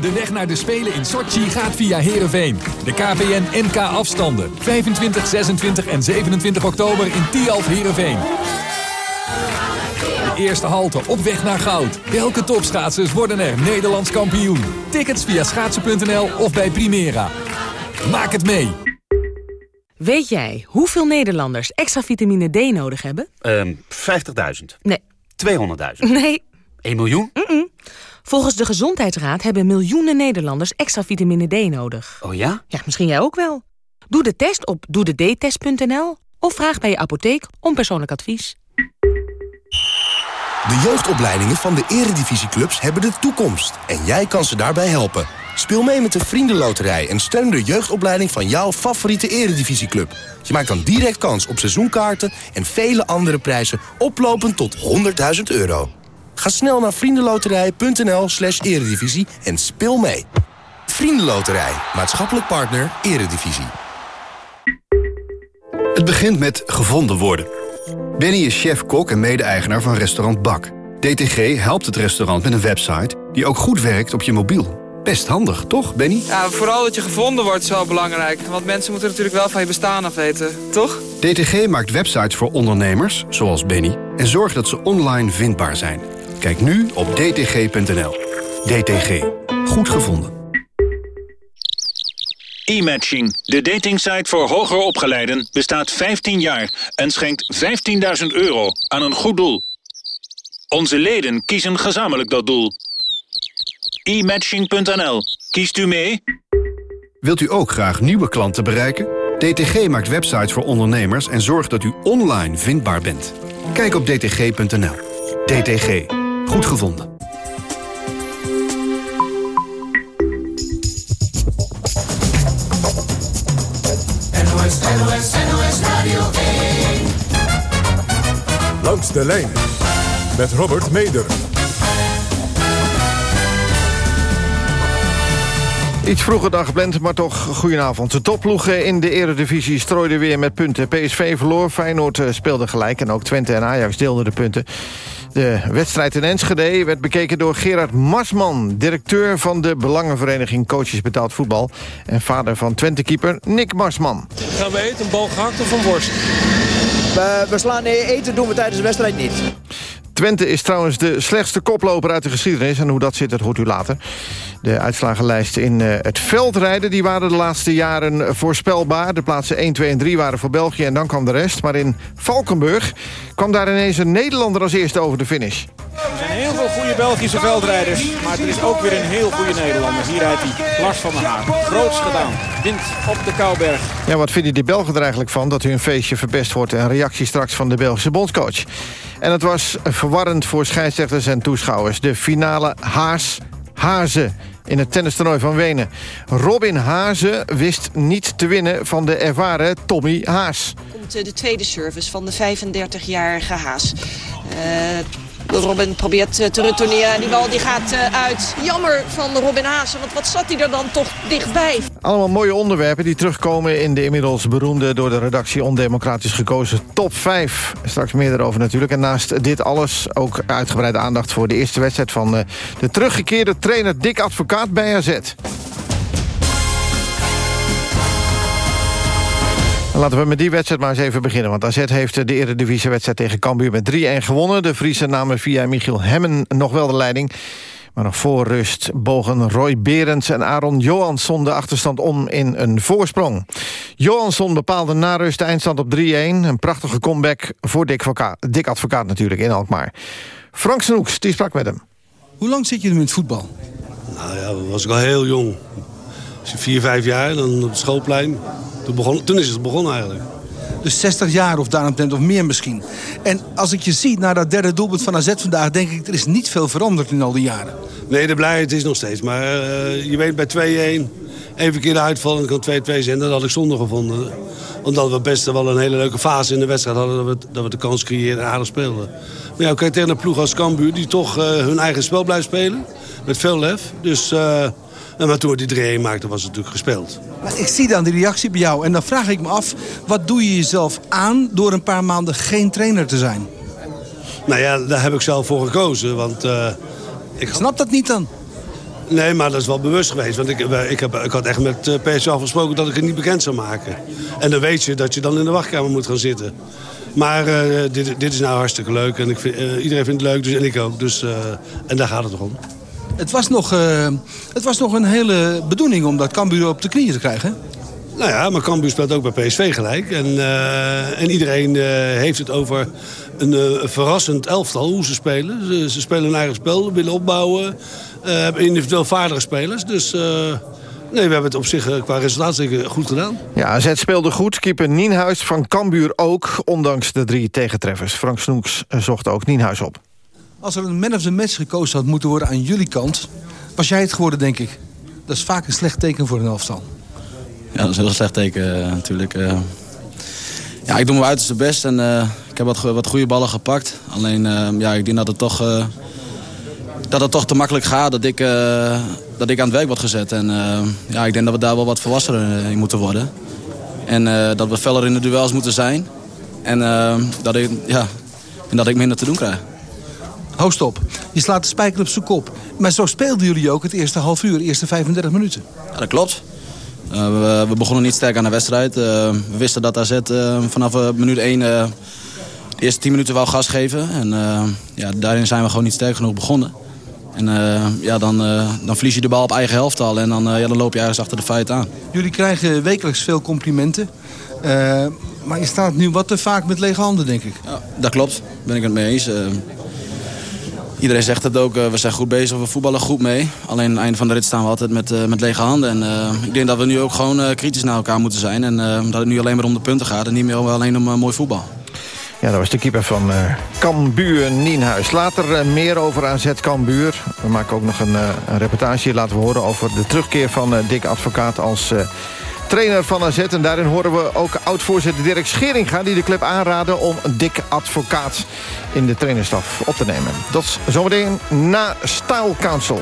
De weg naar de Spelen in Sochi gaat via Heerenveen. De KPN NK afstanden. 25, 26 en 27 oktober in Tialf Heerenveen. De eerste halte op weg naar goud. Welke topschaatsers worden er Nederlands kampioen? Tickets via schaatsen.nl of bij Primera. Maak het mee. Weet jij hoeveel Nederlanders extra vitamine D nodig hebben? Ehm 50.000. Nee. 200.000. Nee. 1 miljoen? Volgens de Gezondheidsraad hebben miljoenen Nederlanders extra vitamine D nodig. Oh ja? Ja, misschien jij ook wel. Doe de test op doedetest.nl of vraag bij je apotheek om persoonlijk advies. De jeugdopleidingen van de eredivisieclubs hebben de toekomst. En jij kan ze daarbij helpen. Speel mee met de Vriendenloterij en steun de jeugdopleiding van jouw favoriete eredivisieclub. Je maakt dan direct kans op seizoenkaarten en vele andere prijzen oplopend tot 100.000 euro. Ga snel naar vriendenloterij.nl slash eredivisie en speel mee. Vriendenloterij, maatschappelijk partner, eredivisie. Het begint met gevonden worden. Benny is chef-kok en mede-eigenaar van restaurant Bak. DTG helpt het restaurant met een website die ook goed werkt op je mobiel. Best handig, toch, Benny? Ja, vooral dat je gevonden wordt is wel belangrijk. Want mensen moeten natuurlijk wel van je bestaan af weten, toch? DTG maakt websites voor ondernemers, zoals Benny... en zorgt dat ze online vindbaar zijn. Kijk nu op dtg.nl. DTG. Goed gevonden. E-matching, de datingsite voor hoger opgeleiden, bestaat 15 jaar en schenkt 15.000 euro aan een goed doel. Onze leden kiezen gezamenlijk dat doel. E-matching.nl. Kiest u mee? Wilt u ook graag nieuwe klanten bereiken? DTG maakt websites voor ondernemers en zorgt dat u online vindbaar bent. Kijk op dtg.nl. DTG. Goed gevonden. NOS, NOS, NOS Radio 1. Langs de lijn met Robert Meder. Iets vroeger dan gepland, maar toch goedenavond. De topploegen in de eredivisie strooiden weer met punten. PSV verloor, Feyenoord eh, speelde gelijk... en ook Twente en Ajax deelden de punten. De wedstrijd in Enschede werd bekeken door Gerard Marsman... directeur van de Belangenvereniging Coaches Betaald Voetbal... en vader van Twente-keeper Nick Marsman. Gaan we eten, een bal gehakt of een worst? We, we slaan nee, eten doen we tijdens de wedstrijd niet. Twente is trouwens de slechtste koploper uit de geschiedenis. En hoe dat zit, dat hoort u later. De uitslagenlijst in uh, het veldrijden die waren de laatste jaren voorspelbaar. De plaatsen 1, 2 en 3 waren voor België en dan kwam de rest. Maar in Valkenburg kwam daar ineens een Nederlander als eerste over de finish. Er zijn heel veel goede Belgische veldrijders. Maar er is ook weer een heel goede Nederlander. Hier rijdt hij, Lars van der Haar. Groots gedaan. Wint op de Kouberg. Ja, wat vinden die Belgen er eigenlijk van dat hun feestje verpest wordt? Een reactie straks van de Belgische bondscoach. En het was verwarrend voor scheidsrechters en toeschouwers. De finale Haas-Hazen in het tennistoernooi van Wenen. Robin Hazen wist niet te winnen van de ervaren Tommy Haas. Komt de tweede service van de 35-jarige Haas. Uh, Robin probeert te retourneren en die bal die gaat uit. Jammer van Robin Haase, want wat zat hij er dan toch dichtbij? Allemaal mooie onderwerpen die terugkomen in de inmiddels beroemde... door de redactie ondemocratisch gekozen top 5. Straks meer erover natuurlijk. En naast dit alles ook uitgebreide aandacht voor de eerste wedstrijd... van de teruggekeerde trainer Dick Advocaat bij AZ. Laten we met die wedstrijd maar eens even beginnen. Want AZ heeft de Eredivisie-wedstrijd tegen Cambuur met 3-1 gewonnen. De Friese namen via Michiel Hemmen nog wel de leiding. Maar nog voor rust bogen Roy Berends en Aaron Johansson de achterstand om in een voorsprong. Johansson bepaalde na rust de eindstand op 3-1. Een prachtige comeback voor Dick Advocaat, Dick Advocaat natuurlijk in Alkmaar. Frank Snoeks, die sprak met hem. Hoe lang zit je in het voetbal? Nou ja, was ik al heel jong. Vier, vijf jaar, dan op het schoolplein. Toen, begon, toen is het begonnen eigenlijk. Dus 60 jaar of daaromtrent of meer misschien. En als ik je zie naar dat derde doelpunt van AZ vandaag... denk ik, er is niet veel veranderd in al die jaren. Nee, de blijheid is nog steeds. Maar uh, je weet bij 2-1... Even keer de uitval en kan 2-2 zijn. Dat had ik zonde gevonden. Omdat we best wel een hele leuke fase in de wedstrijd hadden... dat we, dat we de kans creëerden en aardig speelden. Maar ja, kijk tegen een ploeg als Cambuur... die toch uh, hun eigen spel blijft spelen. Met veel lef. Dus... Uh, en we die 3-1 maakten, was het natuurlijk gespeeld. Maar ik zie dan die reactie bij jou. En dan vraag ik me af, wat doe je jezelf aan... door een paar maanden geen trainer te zijn? Nou ja, daar heb ik zelf voor gekozen. Want, uh, ik snap dat niet dan. Nee, maar dat is wel bewust geweest. Want ik, ik, heb, ik had echt met uh, PSV afgesproken dat ik het niet bekend zou maken. En dan weet je dat je dan in de wachtkamer moet gaan zitten. Maar uh, dit, dit is nou hartstikke leuk. En ik vind, uh, iedereen vindt het leuk, dus, en ik ook. Dus, en daar gaat het om. Het was, nog, het was nog een hele bedoeling om dat Cambuur op de knieën te krijgen. Nou ja, maar Cambuur speelt ook bij PSV gelijk. En, en iedereen heeft het over een verrassend elftal, hoe ze spelen. Ze, ze spelen een eigen spel, willen opbouwen. hebben individueel vaardige spelers. Dus... Nee, we hebben het op zich eh, qua resultaat zeker goed gedaan. Ja, AZ speelde goed. Keeper Nienhuis van Cambuur ook, ondanks de drie tegentreffers. Frank Snoeks eh, zocht ook Nienhuis op. Als er een man of the match gekozen had moeten worden aan jullie kant... was jij het geworden, denk ik. Dat is vaak een slecht teken voor een elftal. Ja, dat is een slecht teken uh, natuurlijk. Uh, ja, ik doe mijn uiterste best en uh, ik heb wat, wat goede ballen gepakt. Alleen, ja, ik denk dat het toch dat het toch te makkelijk gaat dat ik, dat ik aan het werk word gezet. En ja, ik denk dat we daar wel wat volwassener in moeten worden. En dat we feller in de duels moeten zijn. En, dat, ik, ja, en dat ik minder te doen krijg. Hou stop. Je slaat de spijker op zijn kop. Maar zo speelden jullie ook het eerste half uur, de eerste 35 minuten. Ja, dat klopt. We, we, begonnen niet sterk aan de wedstrijd. we wisten dat AZ vanaf minuut 1 de eerste 10 minuten wou gas geven. En ja, daarin zijn we gewoon niet sterk genoeg begonnen. En ja, dan, dan verlies je de bal op eigen helft al. En dan, ja, dan loop je ergens achter de feiten aan. Jullie krijgen wekelijks veel complimenten. maar je staat nu wat te vaak met lege handen, denk ik. Ja, dat klopt. Ben ik het mee eens. Iedereen zegt het ook. we zijn goed bezig. We voetballen goed mee. Alleen aan het einde van de rit staan we altijd met, met lege handen. En ik denk dat we nu ook gewoon kritisch naar elkaar moeten zijn. En dat het nu alleen maar om de punten gaat. En niet meer alleen om mooi voetbal. Ja, dat was de keeper van uh, Cambuur Nienhuis. Later meer over AZ Cambuur. We maken ook nog een, uh, een reportage laten we horen... over de terugkeer van Dick Advocaat als trainer van AZ. En daarin horen we ook oud-voorzitter Dirk Scheringa... die de club aanraden om Dick Advocaat in de trainerstaf op te nemen. Dat zometeen na Style Council.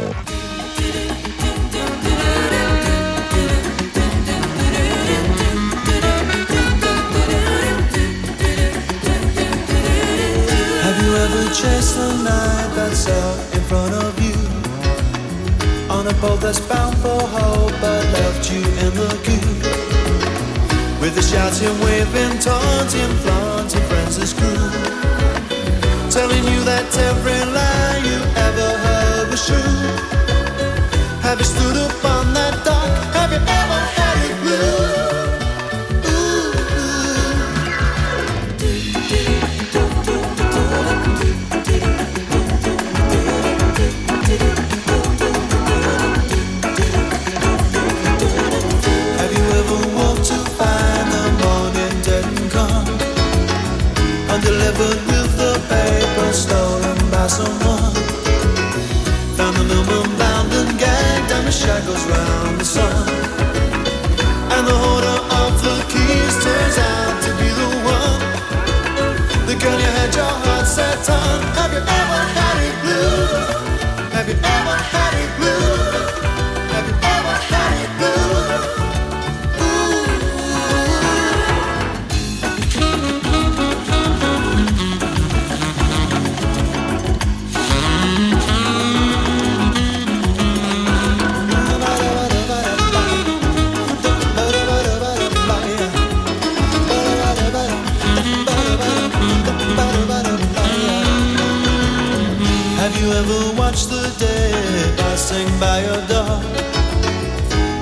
in front On a boat that's bound for hope but left you in the queue With the shouting, waving, taunting, flaunting friends as crew. Telling you that every lie you ever heard was true. Have you stood up on that dock? Have you ever shackles round the sun. And the holder of the keys turns out to be the one. The gun you had your heart set on. Have you ever by your door.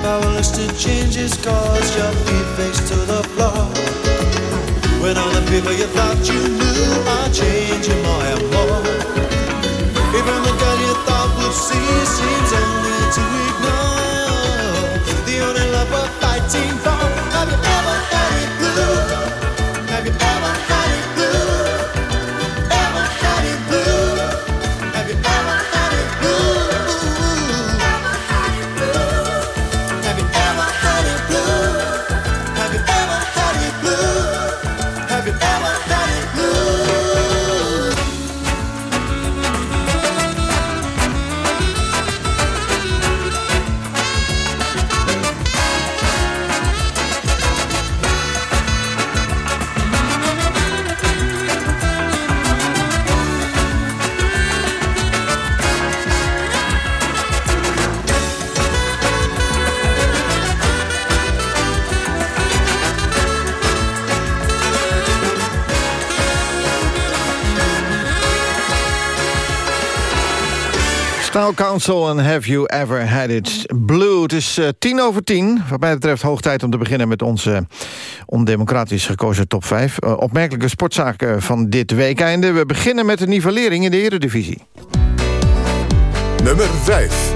Powerless to change his cause, your feet face to the floor. When all the people you thought you knew are changing more and more. Style Council en Have You Ever Had It Blue. Het is uh, tien over tien. Wat mij betreft hoog tijd om te beginnen met onze ondemocratisch gekozen top 5. Uh, opmerkelijke sportzaken van dit weekeinde. We beginnen met de nivellering in de Eredivisie. Nummer 5.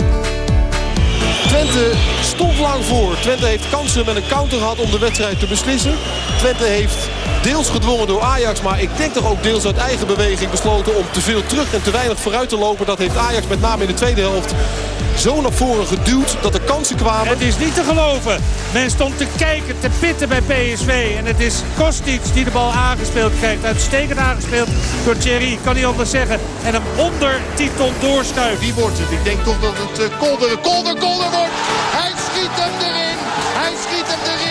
Twente stond lang voor. Twente heeft kansen met een counter gehad om de wedstrijd te beslissen. Twente heeft deels gedwongen door Ajax, maar ik denk toch ook deels uit eigen beweging besloten om te veel terug en te weinig vooruit te lopen. Dat heeft Ajax met name in de tweede helft zo naar voren geduwd dat er kansen kwamen. Het is niet te geloven. Men stond te kijken, te pitten bij PSV. En het is Kostic die de bal aangespeeld krijgt. Uitstekend aangespeeld door Thierry, kan niet anders zeggen. En hem onder Titon doorschuift. Wie wordt het? Ik denk toch dat het uh, Kolder, Kolder, Kolder wordt. Hij schiet hem erin. Hij schiet hem erin.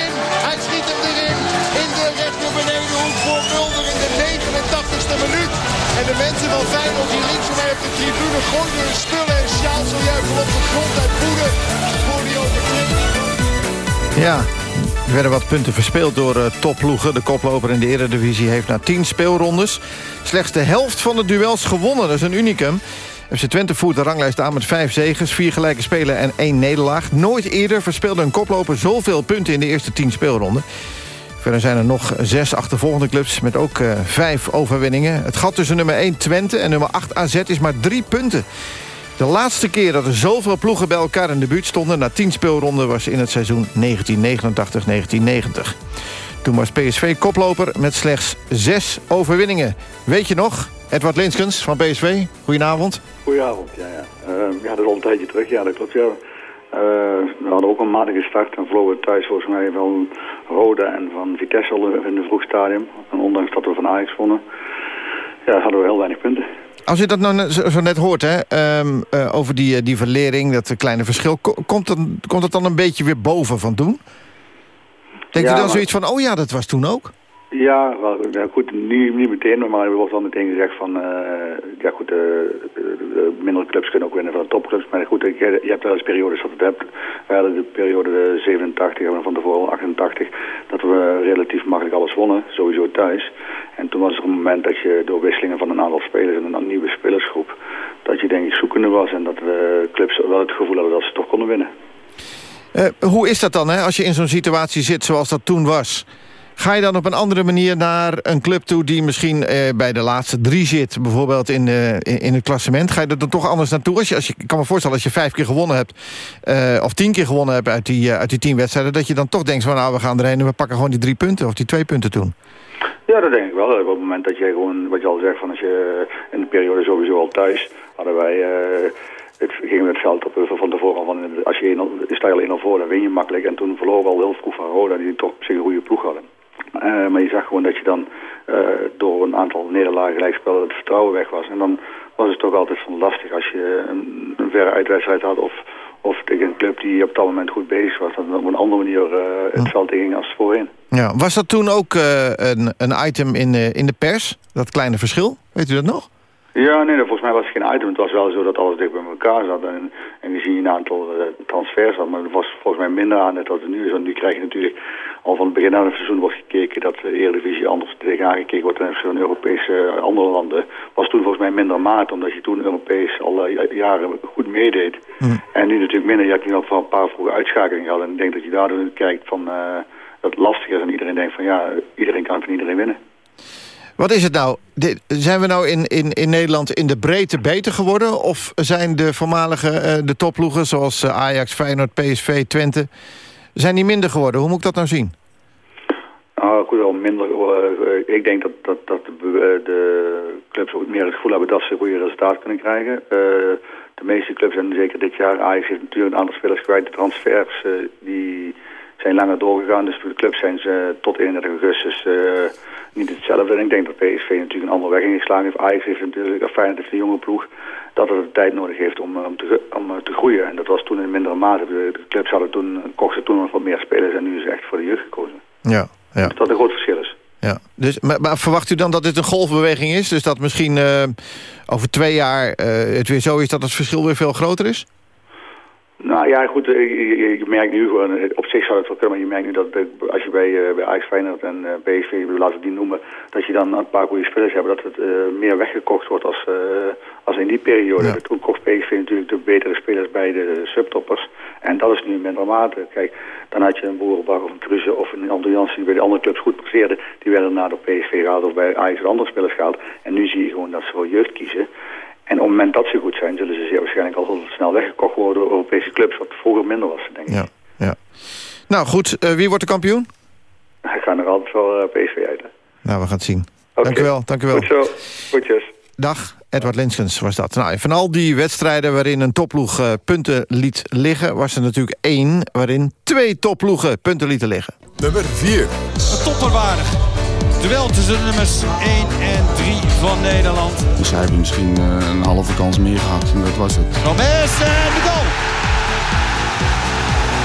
De mensen van Feyenoord die op de tribune hun spullen en op de grond uit voor die overtreding. Ja, er werden wat punten verspeeld door uh, topploegen. De koploper in de Eredivisie heeft na 10 speelrondes... slechts de helft van de duels gewonnen. Dat is een unicum. FC Twente voert de ranglijst aan met vijf zegens, vier gelijke spelen en één nederlaag. Nooit eerder verspeelde een koploper zoveel punten in de eerste 10 speelronden. Verder zijn er nog zes achtervolgende clubs met ook uh, vijf overwinningen. Het gat tussen nummer 1 Twente en nummer 8 AZ is maar drie punten. De laatste keer dat er zoveel ploegen bij elkaar in de buurt stonden... na tien speelronden was in het seizoen 1989-1990. Toen was PSV koploper met slechts zes overwinningen. Weet je nog? Edward Linskens van PSV, goedenavond. Goedenavond, ja. Ja, uh, ja dat is al een tijdje terug. Ja, dat klopt, ja. Uh, we hadden ook een matige start en vlogen thuis volgens mij van Rode en van Vitesse al in het vroegstadium. En ondanks dat we van Ajax wonnen, ja, hadden we heel weinig punten. Als je dat nou zo net hoort, hè, um, uh, over die, die verlering, dat kleine verschil... komt, dan, komt het dan een beetje weer boven van toen? Denk ja, je dan maar... zoiets van, oh ja, dat was toen ook? Ja, wel, ja goed, niet, niet meteen, maar er wordt wel meteen gezegd van, uh, ja goed, uh, de mindere clubs kunnen ook winnen van de topclubs. Maar goed, je, hebt wel eens periodes dat het hebt. We hadden de periode 87 en van tevoren 88, dat we relatief makkelijk alles wonnen, sowieso thuis. En toen was er een moment dat je door wisselingen van een aantal spelers en een nieuwe spelersgroep, dat je denk ik zoekende was en dat de clubs wel het gevoel hadden dat ze toch konden winnen. Hoe is dat dan, hè, als je in zo'n situatie zit zoals dat toen was? Ga je dan op een andere manier naar een club toe... die misschien eh, bij de laatste drie zit, bijvoorbeeld in, uh, in het klassement? Ga je er dan toch anders naartoe? Als je, als je, ik kan me voorstellen, als je vijf keer gewonnen hebt... Uh, of tien keer gewonnen hebt uit die, uit die tien wedstrijden... dat je dan toch denkt van nou, we gaan erheen en we pakken gewoon die drie punten... of die twee punten toen. Ja, dat denk ik wel. Op het moment dat je gewoon, wat je al zegt... van als je in de periode sowieso al thuis... hadden wij... Het ging het veld op van tevoren van, als je 1 sta je al 1 voor, dan win je makkelijk. En toen verloren we al heel vroeg van Roda, die toch op zich een goede ploeg hadden. Uh, maar je zag gewoon dat je dan uh, door een aantal nederlagen gelijkspelen het vertrouwen weg was. En dan was het toch altijd van lastig als je een, een verre uitwedstrijd had of, of tegen een club die op dat moment goed bezig was. Dat op een andere manier uh, het ja. veld ging als voorheen. Ja, was dat toen ook een, een item in, in de pers, dat kleine verschil? Weet u dat nog? Ja, nee, volgens mij was het geen item. Het was wel zo dat alles dicht bij elkaar zat. En, en gezien je een aantal uh, transfers had. Maar het was volgens mij minder aan net dat het nu is. Want nu krijg je natuurlijk al van het begin aan het seizoen wordt gekeken dat de Eredivisie anders tegenaan gekeken wordt opzichte van Europese uh, andere landen. Was toen volgens mij minder maat, omdat je toen Europees al uh, jaren goed meedeed. Mm. En nu natuurlijk minder. Je hebt nu al van een paar vroege uitschakelingen gehad. En ik denk dat je daardoor kijkt van dat het lastig is. En iedereen denkt van ja, iedereen kan van iedereen winnen. Wat is het nou? Zijn we nou in, in, in Nederland in de breedte beter geworden? Of zijn de voormalige uh, de topploegen zoals Ajax, Feyenoord, PSV, Twente... zijn die minder geworden? Hoe moet ik dat nou zien? Nou, goed, wel minder. Uh, ik denk dat, dat, dat de, de, clubs ook meer het gevoel hebben dat ze goede resultaten kunnen krijgen. de meeste clubs, en zeker dit jaar, Ajax heeft natuurlijk een aantal spelers kwijt. De transfers die zijn langer doorgegaan. Dus voor de clubs zijn ze tot 31 augustus niet hetzelfde. En ik denk dat PSV natuurlijk een andere weg ingeslagen heeft. Ajax heeft natuurlijk, of Feyenoord heeft een jonge ploeg, dat het tijd nodig heeft om, om, te, om te groeien. En dat was toen in mindere mate. De clubs hadden toen, kochten toen nog wat meer spelers en nu is echt voor de jeugd gekozen. Ja, ja. Dat een groot verschil is. Ja, dus, maar, maar, verwacht u dan dat dit een golfbeweging is? Dus dat misschien uh, over twee jaar uh, het weer zo is dat het verschil weer veel groter is? Nou ja, goed, eh, je, merkt nu gewoon, eh, op zich zou het wel kunnen, maar je merkt nu dat eh, als je bij, bij Ajax Feyenoord en PSV, laten we die noemen, dat je dan een paar goede spelers hebt, dat het meer weggekocht wordt als, als in die periode. Toen kocht PSV natuurlijk de betere spelers bij de subtoppers en dat is nu in minder mate. Kijk, dan had je een Boerenbach of een Kruse of een Janssen die bij de andere clubs goed presteerde, die werden daarna door PSV gehaald of bij Ajax andere spelers gehaald. En nu zie je gewoon dat ze voor jeugd kiezen. En op het moment dat ze goed zijn, zullen ze zeer waarschijnlijk al heel snel weggekocht worden door Europese clubs, wat vroeger minder was, denk ik. Ja, ja. Nou goed, eh, wie wordt de kampioen? Hij gaat nog altijd wel eh, PSV uit. hè. Nou, we gaan het zien. Oké. Dank u wel, dank u wel. Goed zo. Goedjes. Dag, Edward Linskens was dat. Nou, van al die wedstrijden waarin een topploeg eh, punten liet liggen... was er natuurlijk één waarin twee topploegen punten lieten liggen. Nummer 4. Een topperwaardig. Duel tussen de nummers 1 en 3 van Nederland. Dus zij hebben misschien eh, een halve kans meer gehad en dat was het. Gomez en de goal.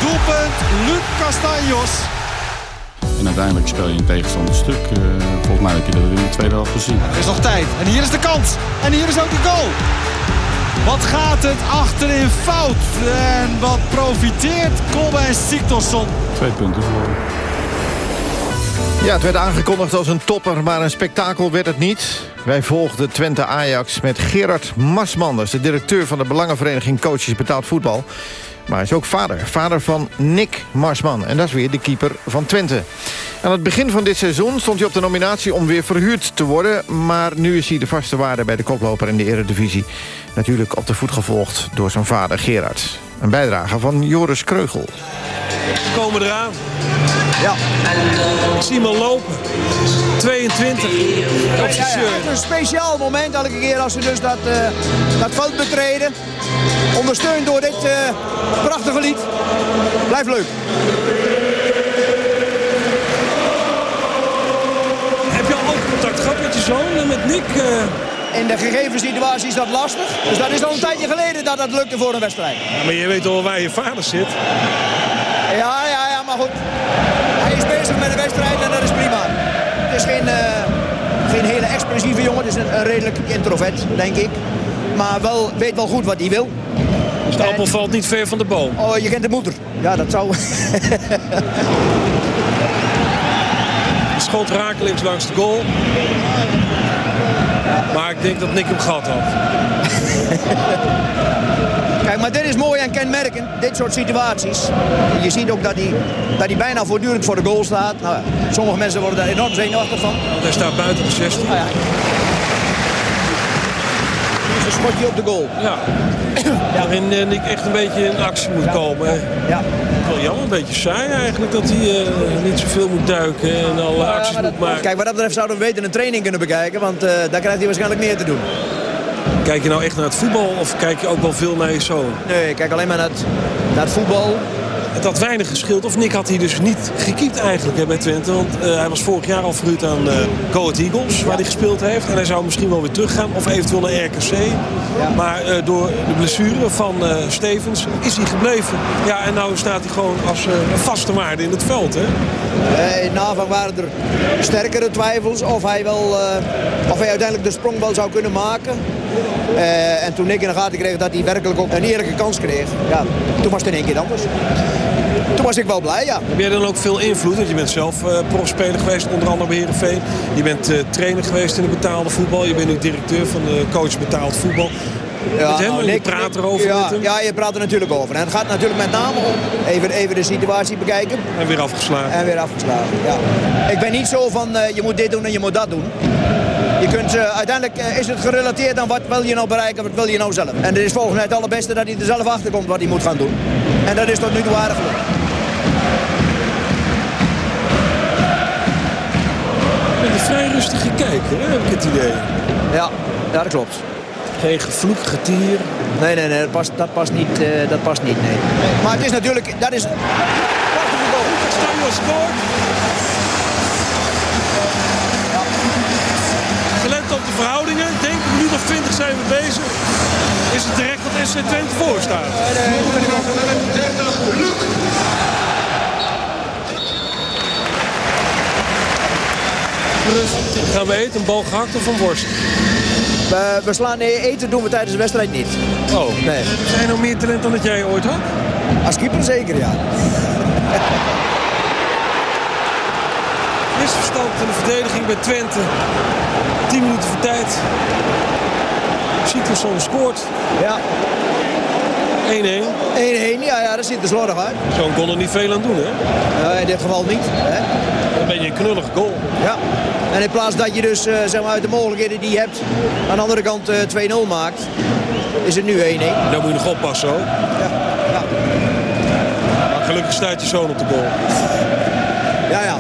Doelpunt Luc Castanjos. En uiteindelijk speel je een tegenstander stuk. Eh, volgens mij heb je dat in de tweede helft gezien. Er is nog tijd. En hier is de kans. En hier is ook de goal. Wat gaat het achterin fout? En wat profiteert Colbein Siktorsson? Twee punten verloren. Ja, het werd aangekondigd als een topper, maar een spektakel werd het niet. Wij volgden Twente Ajax met Gerard Masmanders... de directeur van de Belangenvereniging Coaches Betaald Voetbal. Maar hij is ook vader. Vader van Nick Marsman. En dat is weer de keeper van Twente. Aan het begin van dit seizoen stond hij op de nominatie om weer verhuurd te worden. Maar nu is hij de vaste waarde bij de koploper in de eredivisie. Natuurlijk op de voet gevolgd door zijn vader Gerard. Een bijdrage van Joris Kreugel. komen eraan. Ja. Ik zie hem al lopen. 22. Op zijn Het is een speciaal moment elke keer als ze dus dat, eh, dat veld betreden. Ondersteund door dit eh, prachtige lied. Blijft leuk. Heb je al contact gehad met je zoon en met Nick? eh? In de gegeven situatie is dat lastig. Dus dat is al een tijdje geleden dat dat lukte voor een wedstrijd. Ja, maar je weet al waar je vader zit. Ja, ja, ja, maar goed. Hij is bezig met de wedstrijd en dat is prima. Het is geen, eh, geen hele expressieve jongen. Het is een, een redelijk introvert, denk ik. Maar wel, weet wel goed wat hij wil. Dus de appel valt niet ver van de boom. Oh, je kent de moeder. Ja, dat zou... Schot rakelings langs de goal. Maar ik denk dat Nick hem gehad had. Kijk, maar dit is mooi en kenmerkend, dit soort situaties. Je ziet ook dat hij, dat hij bijna voortdurend voor de goal staat. Nou, sommige mensen worden daar enorm zenuwachtig van. Want hij staat buiten de 16. Nou ja. Een schotje op de goal. Ja. Waarin eh, Nick echt een beetje in actie moet komen. Ja. Wel jammer, een beetje saai eigenlijk dat hij eh, niet zoveel moet duiken en alle acties moet maken. Kijk, wat dat betreft zouden we beter een training kunnen bekijken, want eh, daar krijgt hij waarschijnlijk meer te doen. Kijk je nou echt naar het voetbal of kijk je ook wel veel naar je zoon? Nee, ik kijk alleen maar naar het, naar het voetbal. Het had weinig geschild. Of Nick had hij dus niet gekiept eigenlijk hè, bij Twente. Want eh, hij was vorig jaar al verhuurd aan eh Go Eagles, waar hij gespeeld heeft. En hij zou misschien wel weer teruggaan. Of eventueel naar RKC. Maar eh, door de blessure van Stevens is hij gebleven. Ja, en nu staat hij gewoon als een vaste waarde in het veld. Hè? In de aanvang waren er sterkere twijfels of hij, wel, of hij uiteindelijk de sprong wel zou kunnen maken. Eh, en toen ik in de gaten kreeg dat hij werkelijk ook een eerlijke kans kreeg, ja, toen was het in één keer anders. Toen was ik wel blij, ja. Heb jij dan ook veel invloed? Want je bent zelf eh profspeler geweest, onder andere bij Heerenveen. Je bent eh, trainer geweest in het betaalde voetbal. Je bent nu directeur van de coach betaald voetbal. met hem, nou, je Nick- praat erover ja. Ja, je praat er natuurlijk over. En het gaat natuurlijk met name om even, even de situatie bekijken. En weer afgeslagen. En weer afgeslagen, ja. Ik ben niet zo van je moet dit doen en je moet dat doen. Je kunt, eh, uiteindelijk eh, is het gerelateerd aan wat wil je nou bereiken, wat wil je nou zelf. En het is volgens mij het allerbeste dat hij er zelf achter komt wat hij moet gaan doen. En dat is tot nu toe aardig gelukt. Een vrij rustige kijker, hè, heb ik het idee. Ja, ja dat klopt. Geen gevloek, getier. Nee, nee, nee, dat past, dat past niet, eh, dat past niet, nee. Maar het is natuurlijk, dat is... Castanjo scoort. Gelet op de verhoudingen, ik denk een minuut of 20 zijn we bezig. Is het terecht dat SC Twente voor staat? Rust. Gaan we eten, een bal gehakt of een worst? We, we slaan nee, eten doen we tijdens de wedstrijd niet. Oh. Nee. Zijn je nog meer talent dan dat jij ooit had? Als keeper zeker, ja. Misverstand in de verdediging bij Twente. 10 minuten voor tijd. Sikkelson scoort. Ja. 1-1. 1-1, ja, ja, dat ziet er slordig uit. Zo'n kon er niet veel aan doen, hè? Nou, in dit geval niet. Hè? Een beetje een knullige goal. Ja. En in plaats dat je dus uh, zeg maar, uit de mogelijkheden die je hebt... aan de andere kant uh, 2-0 maakt, is het nu 1-1. Dan moet je nog oppassen, hoor. Ja. ja. Maar gelukkig staat je zoon op de goal. Ja, ja.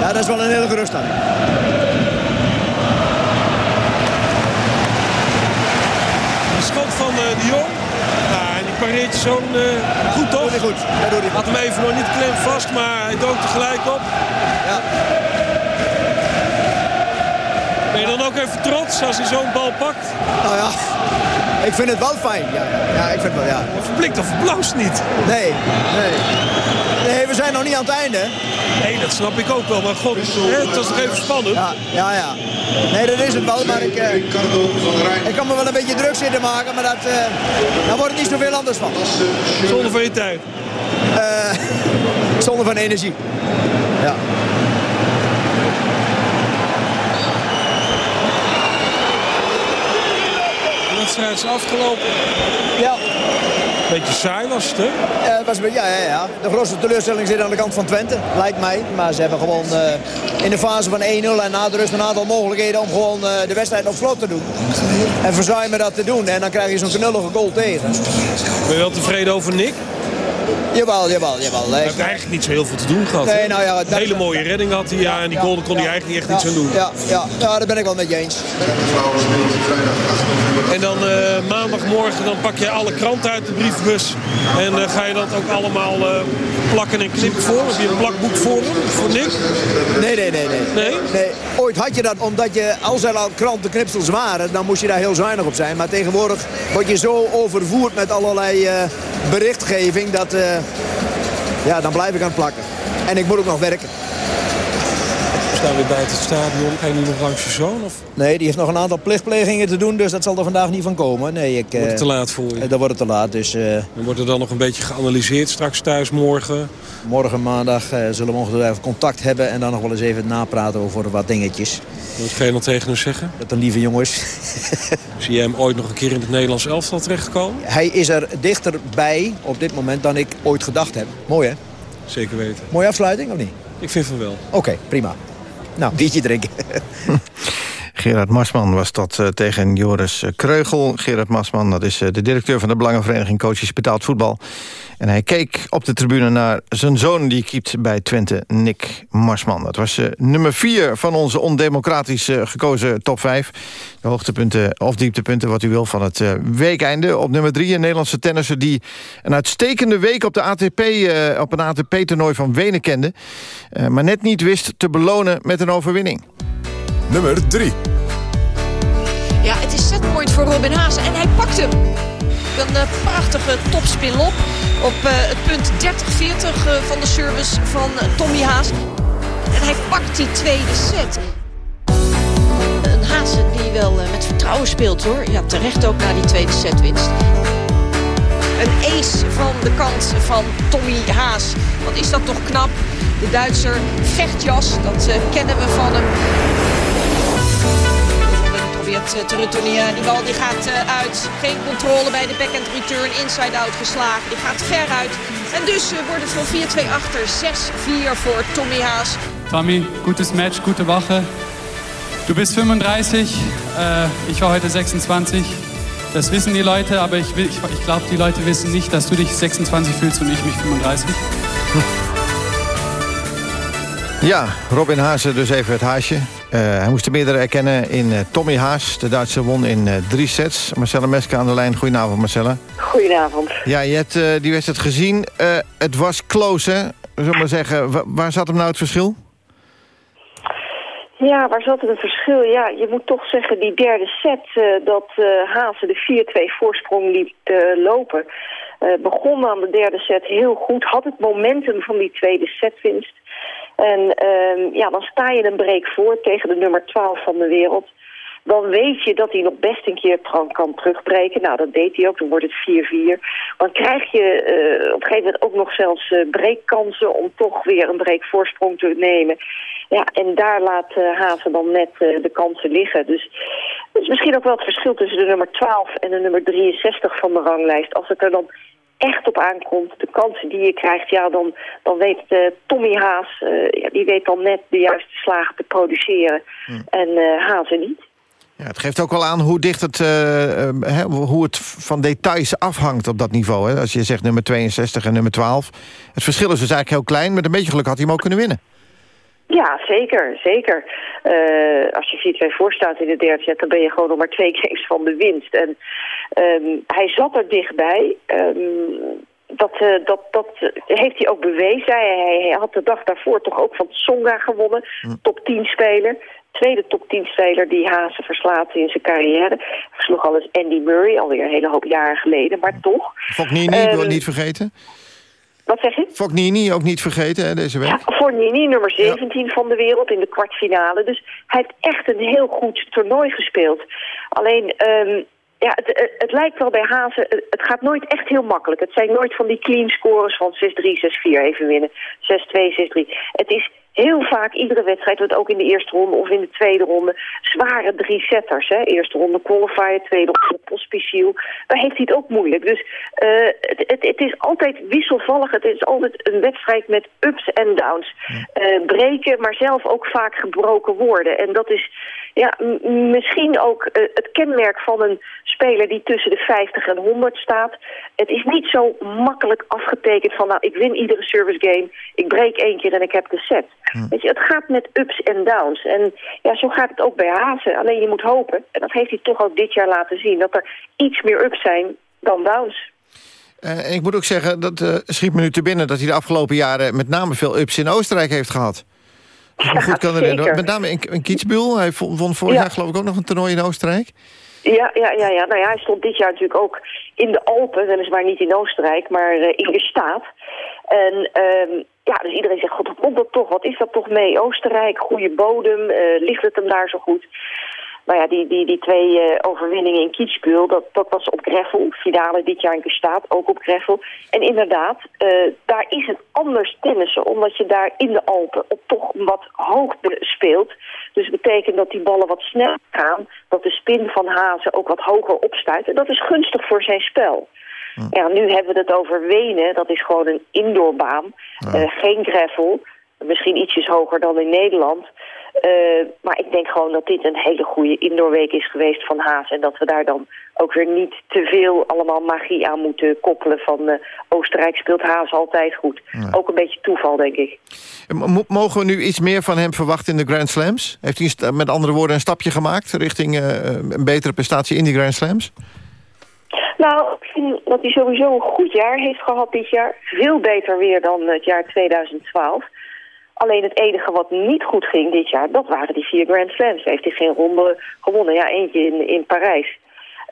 Ja, dat is wel een hele geruststelling. De schot van uh, de Jong. Ja, en die pareert zo'n uh, goed toch? Hij goed. Doet hij Had hem even nog niet klem vast, maar hij dookt er gelijk op. Ja. Ben je dan ook even trots als hij zo'n bal pakt? Nou ja, ik vind het wel fijn. Ja, ja. ik vind het wel, ja. Verplikt of verbloost niet? Nee, nee. Nee, we zijn nog niet aan het einde. Nee, dat snap ik ook wel. Maar god, hè, het was nog even spannend. Ja, ja, ja. Nee, dat is het wel. Maar ik, uh, ik kan me wel een beetje druk zitten maken. Maar dat, uh, daar wordt het niet zoveel anders van. Zonder van je tijd? Uh, zonder van energie. Ja. De wedstrijd is afgelopen. Ja. Beetje saai was het, hè? Uh, was, ja, ja, ja. De grootste teleurstelling zit aan de kant van Twente, lijkt mij. Maar ze hebben gewoon uh, in de fase van 1-0 en na de rust een aantal mogelijkheden... om gewoon uh, de wedstrijd op slot te doen. En verzuimen dat te doen. En dan krijg je zo'n knullige goal tegen. Ben je wel tevreden over Nick? Jawel, jawel, jawel. Hij heeft eigenlijk niet zo heel veel te doen gehad. Nee, nou ja, een hele mooie redding had hij, ja, en die goal kon hij eigenlijk echt niets aan doen. Ja, ja, ja, daar ben ik wel met je eens. En dan uh, maandagmorgen dan pak je alle kranten uit de brievenbus. En uh, ga je dat ook allemaal uh, plakken en knippen voor? Heb je een plakboek voor hem, voor Nick? Nee, nee, nee, nee. Nee? nee. Had je dat omdat je, als er al krantenknipsels waren, dan moest je daar heel zuinig op zijn. Maar tegenwoordig word je zo overvoerd met allerlei berichtgeving dat... ja, dan blijf ik aan het plakken. En ik moet ook nog werken. Staan weer buiten het stadion. Ga je nu nog langs je zoon? Of? Nee, die heeft nog een aantal plichtplegingen te doen. Dus dat zal er vandaag niet van komen. Nee, ik, wordt het te laat voor je? Uh, dan wordt het te laat. Dus, uh, en wordt er dan nog een beetje geanalyseerd straks thuis morgen? Morgen maandag zullen we even contact hebben. En dan nog wel eens even napraten over wat dingetjes. Wat ga je dan tegen hem zeggen? Dat een lieve jongens. Zie jij hem ooit nog een keer in het Nederlands elftal terechtkomen? Hij is er dichterbij op dit moment dan ik ooit gedacht heb. Mooi hè? Zeker weten. Mooie afsluiting of niet? Ik vind van wel. Oké, okay, prima. Nou, biertje drinken. Gerard Marsman was dat uh, tegen Joris Kreugel. Gerard Marsman, dat is uh, de directeur van de Belangenvereniging Coaches Betaald Voetbal. En hij keek op de tribune naar zijn zoon die keept bij Twente, Nick Marsman. Dat was nummer 4 van onze ondemocratisch gekozen top 5. De hoogtepunten of dieptepunten, wat u wil, van het weekeinde. Op nummer 3 een Nederlandse tennisser die een uitstekende week op, de ATP, op een ATP-toernooi van Wenen kende. maar net niet wist te belonen met een overwinning. Nummer 3. Ja, het is setpoint voor Robin Haas en hij pakt hem. Een uh, prachtige topspin op. Op uh, het punt 30-40 uh, van de service van Tommy Haas. En hij pakt die tweede set. Een Haas die wel met vertrouwen speelt hoor. Ja, terecht ook na die tweede setwinst. Een ace van de kant van Tommy Haas. Wat is dat toch knap. De Duitser vechtjas, dat kennen we van hem probeert te retourneren. Die bal die gaat uh, uit. Geen controle bij de backhand return. Inside-out geslagen. Die gaat ver uit. En dus uh, wordt het van 4-2 achter. 6-4 voor Tommy Haas. Tommy, gutes Match, gute Woche. Du bist 35, äh, ich war heute 26. Das wissen die Leute, aber ich, ich, ich glaube, die Leute wissen nicht, dass du dich 26 fühlst und ich mich 35. Ja, Robin Haase dus even het haasje. Uh, hij moest de meerdere erkennen in uh, Tommy Haas. De Duitse won in uh, drie sets. Marcella Meske aan de lijn. Goedenavond, Marcella. Goedenavond. Ja, je hebt die wedstrijd gezien. het was close, hè? Zullen we maar zeggen. Wa waar zat hem nou het verschil? Ja, waar zat het verschil? Ja, je moet toch zeggen, die derde set... dat Haase de 4-2 voorsprong liet lopen... begon aan de derde set heel goed. Had het momentum van die tweede setwinst... En uh, ja, dan sta je een break voor tegen de nummer 12 van de wereld. dan weet je dat hij nog best een keer kan, terugbreken. Nou, dat deed hij ook. Dan wordt het 4-4. Dan krijg je uh, op een gegeven moment ook nog zelfs uh, breekkansen... om toch weer een breekvoorsprong te nemen. Ja, en daar laat uh, Hazen dan net de kansen liggen. Dus dat is misschien ook wel het verschil tussen de nummer 12 en de nummer 63 van de ranglijst. Als het er dan echt op aankomt, de kansen die je krijgt, ja, dan, dan weet uh, Tommy Haas, uh, ja, die weet dan net de juiste slagen te produceren. Hmm. En uh, Hazen niet. Ja, het geeft ook wel aan hoe dicht het, he, hoe het van details afhangt op dat niveau. Hè? Als je zegt nummer 62 en nummer 12. Het verschil is dus eigenlijk heel klein. Met een beetje geluk had hij hem ook kunnen winnen. Ja, zeker, zeker. Uh, als je 4-2 voor staat in de derde set, dan ben je gewoon nog maar twee games van de winst. En um, hij zat er dichtbij. Um, dat, uh, dat, dat heeft hij ook bewezen. Hij, hij, had de dag daarvoor toch ook van Tsonga gewonnen. Hm. Top 10 speler. Tweede top 10 speler die Hazen verslaat in zijn carrière. Versloeg al eens Andy Murray, alweer een hele hoop jaren geleden, maar toch. Fognini, um, niet vergeten. Wat zeg je? Fognini ook niet vergeten hè, deze week. Ja, Fognini, nummer 17 ja. van de wereld in de kwartfinale. Dus hij heeft echt een heel goed toernooi gespeeld. Alleen, um, ja, het, het, lijkt wel bij Hazen, het gaat nooit echt heel makkelijk. Het zijn nooit van die clean scores van 6-3, 6-4 even winnen. 6-2, 6-3. Het is heel vaak, iedere wedstrijd, wordt ook in de eerste ronde of in de tweede ronde, zware drie setters. Hè? Eerste ronde qualifier, tweede ronde postpiciel. Daar heeft hij het ook moeilijk. Dus uh, het, het, het, is altijd wisselvallig. Het is altijd een wedstrijd met ups en downs. Uh, breken, maar zelf ook vaak gebroken worden. En dat is ja, misschien ook uh, het kenmerk van een speler die tussen de 50 en 100 staat. Het is niet zo makkelijk afgetekend van, nou, ik win iedere service game, ik breek één keer en ik heb de set. Hm. Weet je, het gaat met ups en downs. En ja, zo gaat het ook bij Hazen. Alleen je moet hopen, en dat heeft hij toch ook dit jaar laten zien, dat er iets meer ups zijn dan downs. Uh, en ik moet ook zeggen, dat uh, schiet me nu te binnen... dat hij de afgelopen jaren met name veel ups in Oostenrijk heeft gehad. Ja, goed kan zeker. Met name in, in Kitzbühel. Hij won vorig ja. jaar geloof ik ook nog een toernooi in Oostenrijk. Ja, ja, ja, ja. Nou ja, hij stond dit jaar natuurlijk ook in de Alpen. Weliswaar niet in Oostenrijk, maar uh, in de staat. En um, ja, dus iedereen zegt, god, komt dat toch? Wat is dat toch mee? Oostenrijk, goede bodem, uh, ligt het hem daar zo goed? Nou ja, die, die, die twee uh, overwinningen in Kitzbühel, dat, dat was op Greffel. Finale dit jaar in Gestaat, ook op Greffel. En inderdaad, uh, daar is het anders tennissen, omdat je daar in de Alpen op toch wat hoogte speelt. Dus dat betekent dat die ballen wat sneller gaan, dat de spin van Hazen ook wat hoger opstuit. En dat is gunstig voor zijn spel. Ja, nu hebben we het over Wenen, dat is gewoon een indoorbaan, ja. uh, geen Greffel. Misschien ietsjes hoger dan in Nederland. Uh, maar ik denk gewoon dat dit een hele goede indoorweek is geweest van Haas. En dat we daar dan ook weer niet te veel allemaal magie aan moeten koppelen. Van uh, Oostenrijk speelt Haas altijd goed. Ja. Ook een beetje toeval, denk ik. M mogen we nu iets meer van hem verwachten in de Grand Slams? Heeft hij met andere woorden een stapje gemaakt... richting een betere prestatie in die Grand Slams? Nou, ik vind dat hij sowieso een goed jaar heeft gehad dit jaar. Veel beter weer dan het jaar 2012. Alleen het enige wat niet goed ging dit jaar, dat waren die vier Grand Slams. Heeft hij geen ronde gewonnen. Ja, eentje in, in Parijs.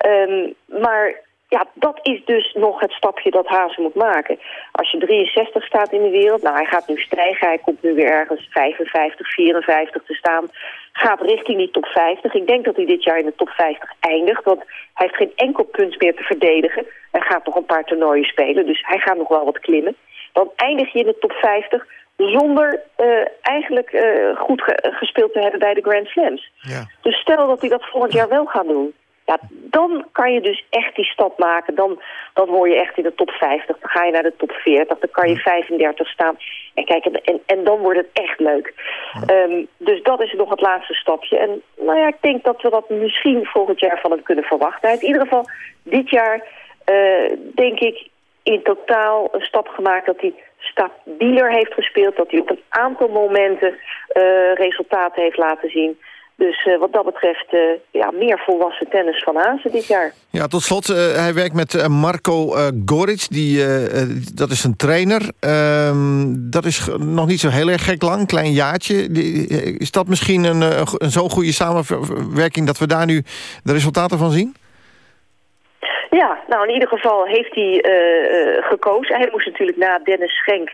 Um, maar ja, dat is dus nog het stapje dat Hazen moet maken. Als je 63 staat in de wereld, nou hij gaat nu stijgen. Hij komt nu weer ergens 55, 54 te staan. Gaat richting die top 50. Ik denk dat hij dit jaar in de top 50 eindigt. Want hij heeft geen enkel punt meer te verdedigen. Hij gaat nog een paar toernooien spelen. Dus hij gaat nog wel wat klimmen. Dan eindig je in de top 50 zonder uh, eigenlijk uh, goed ge gespeeld te hebben bij de Grand Slams. Ja. Dus stel dat hij dat volgend jaar wel gaat doen. Ja, dan kan je dus echt die stap maken. Dan, dan word je echt in de top 50. Dan ga je naar de top 40. Dan kan je 35 staan. En kijk, en, en dan wordt het echt leuk. Um, dus dat is nog het laatste stapje. En nou ja, ik denk dat we dat misschien volgend jaar van hem kunnen verwachten. In ieder geval dit jaar, uh, denk ik, in totaal een stap gemaakt dat hij stabieler heeft gespeeld. Dat hij op een aantal momenten uh, resultaten heeft laten zien. Dus uh, wat dat betreft uh, ja, meer volwassen tennis van Hazen dit jaar. Ja, tot slot, uh, hij werkt met Marco Goric. Die, dat is een trainer. Ehm, dat is nog niet zo heel erg gek lang, klein jaartje. Is dat misschien een, een zo goede samenwerking... dat we daar nu de resultaten van zien? Ja, nou in ieder geval heeft hij uh, gekozen. Hij moest natuurlijk na Dennis Schenk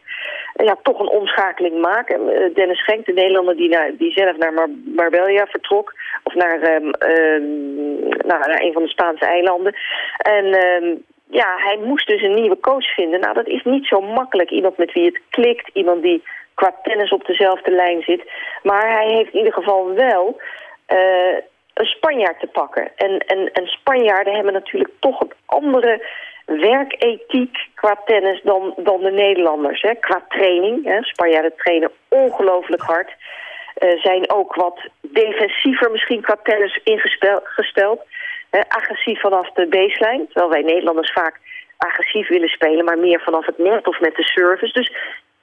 uh, ja, toch een omschakeling maken. Dennis Schenk, de Nederlander die, naar, die zelf naar Mar Marbella vertrok, Of naar, ehm, ehm, nou, naar een van de Spaanse eilanden. En ehm, ja, hij moest dus een nieuwe coach vinden. Nou, dat is niet zo makkelijk. Iemand met wie het klikt, iemand die qua tennis op dezelfde lijn zit. Maar hij heeft in ieder geval wel eh, een Spanjaard te pakken. En, en, en Spanjaarden hebben natuurlijk toch een andere werkethiek qua tennis dan, dan de Nederlanders. Hè. Qua training. Hè. Spanjaarden trainen ongelooflijk hard. Uh, zijn ook wat defensiever misschien qua tennis ingesteld. Hè. Agressief vanaf de baseline. Terwijl wij Nederlanders vaak agressief willen spelen, maar meer vanaf het net of met de service. Dus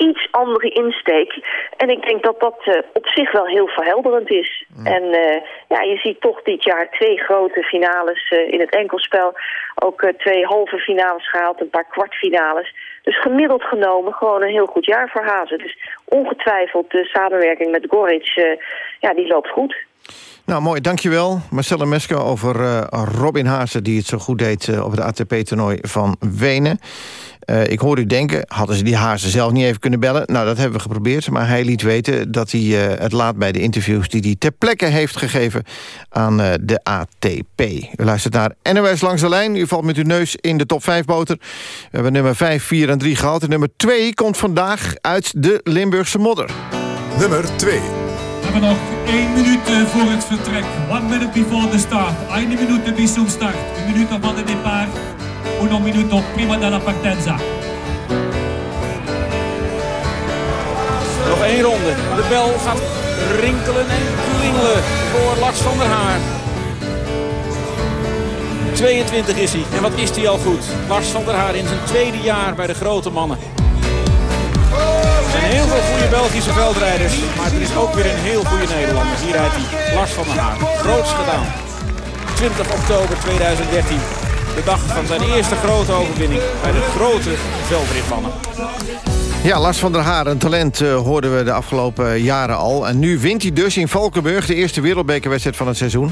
iets andere insteek. En ik denk dat dat uh, op zich wel heel verhelderend is. En uh, ja, je ziet toch dit jaar twee grote finales uh, in het enkelspel. Ook twee halve finales gehaald, een paar kwartfinales. Dus gemiddeld genomen gewoon een heel goed jaar voor Hazen. Dus ongetwijfeld de samenwerking met Goric, ja, die loopt goed. Nou, mooi, dankjewel. Marcella Mesker over Robin Haase... die het zo goed deed op het ATP-toernooi van Wenen. Eh, ik hoor u denken, hadden ze die hazen zelf niet even kunnen bellen? Nou, dat hebben we geprobeerd, maar hij liet weten dat hij eh, het laat bij de interviews... die hij ter plekke heeft gegeven aan eh, de ATP. U luistert naar NOS Langs de Lijn. U valt met uw neus in de top 5 boter. We hebben nummer 5, 4 en 3 gehad. En nummer 2 komt vandaag uit de Limburgse modder. Nummer 2. We hebben nog 1 minuut voor het vertrek. One minute before the start. 1 minuut bis zo'n start. Een minuut nog van dit paard. 1 minuto prima della partenza. Nog één ronde. De bel gaat rinkelen en klingelen voor Lars van der Haar. 22 is hij. En wat is hij al goed. Lars van der Haar in zijn tweede jaar bij de grote mannen. En heel veel goede Belgische veldrijders. Maar er is ook weer een heel goede Nederlander. Hier rijdt hij. Lars van der Haar. Groots gedaan. 20 oktober 2013. De dag van zijn eerste grote overwinning bij de grote veldritmannen. Ja, Lars van der Haar, een talent uh, hoorden we de afgelopen jaren al. En nu wint hij dus in Valkenburg de eerste wereldbekerwedstrijd van het seizoen.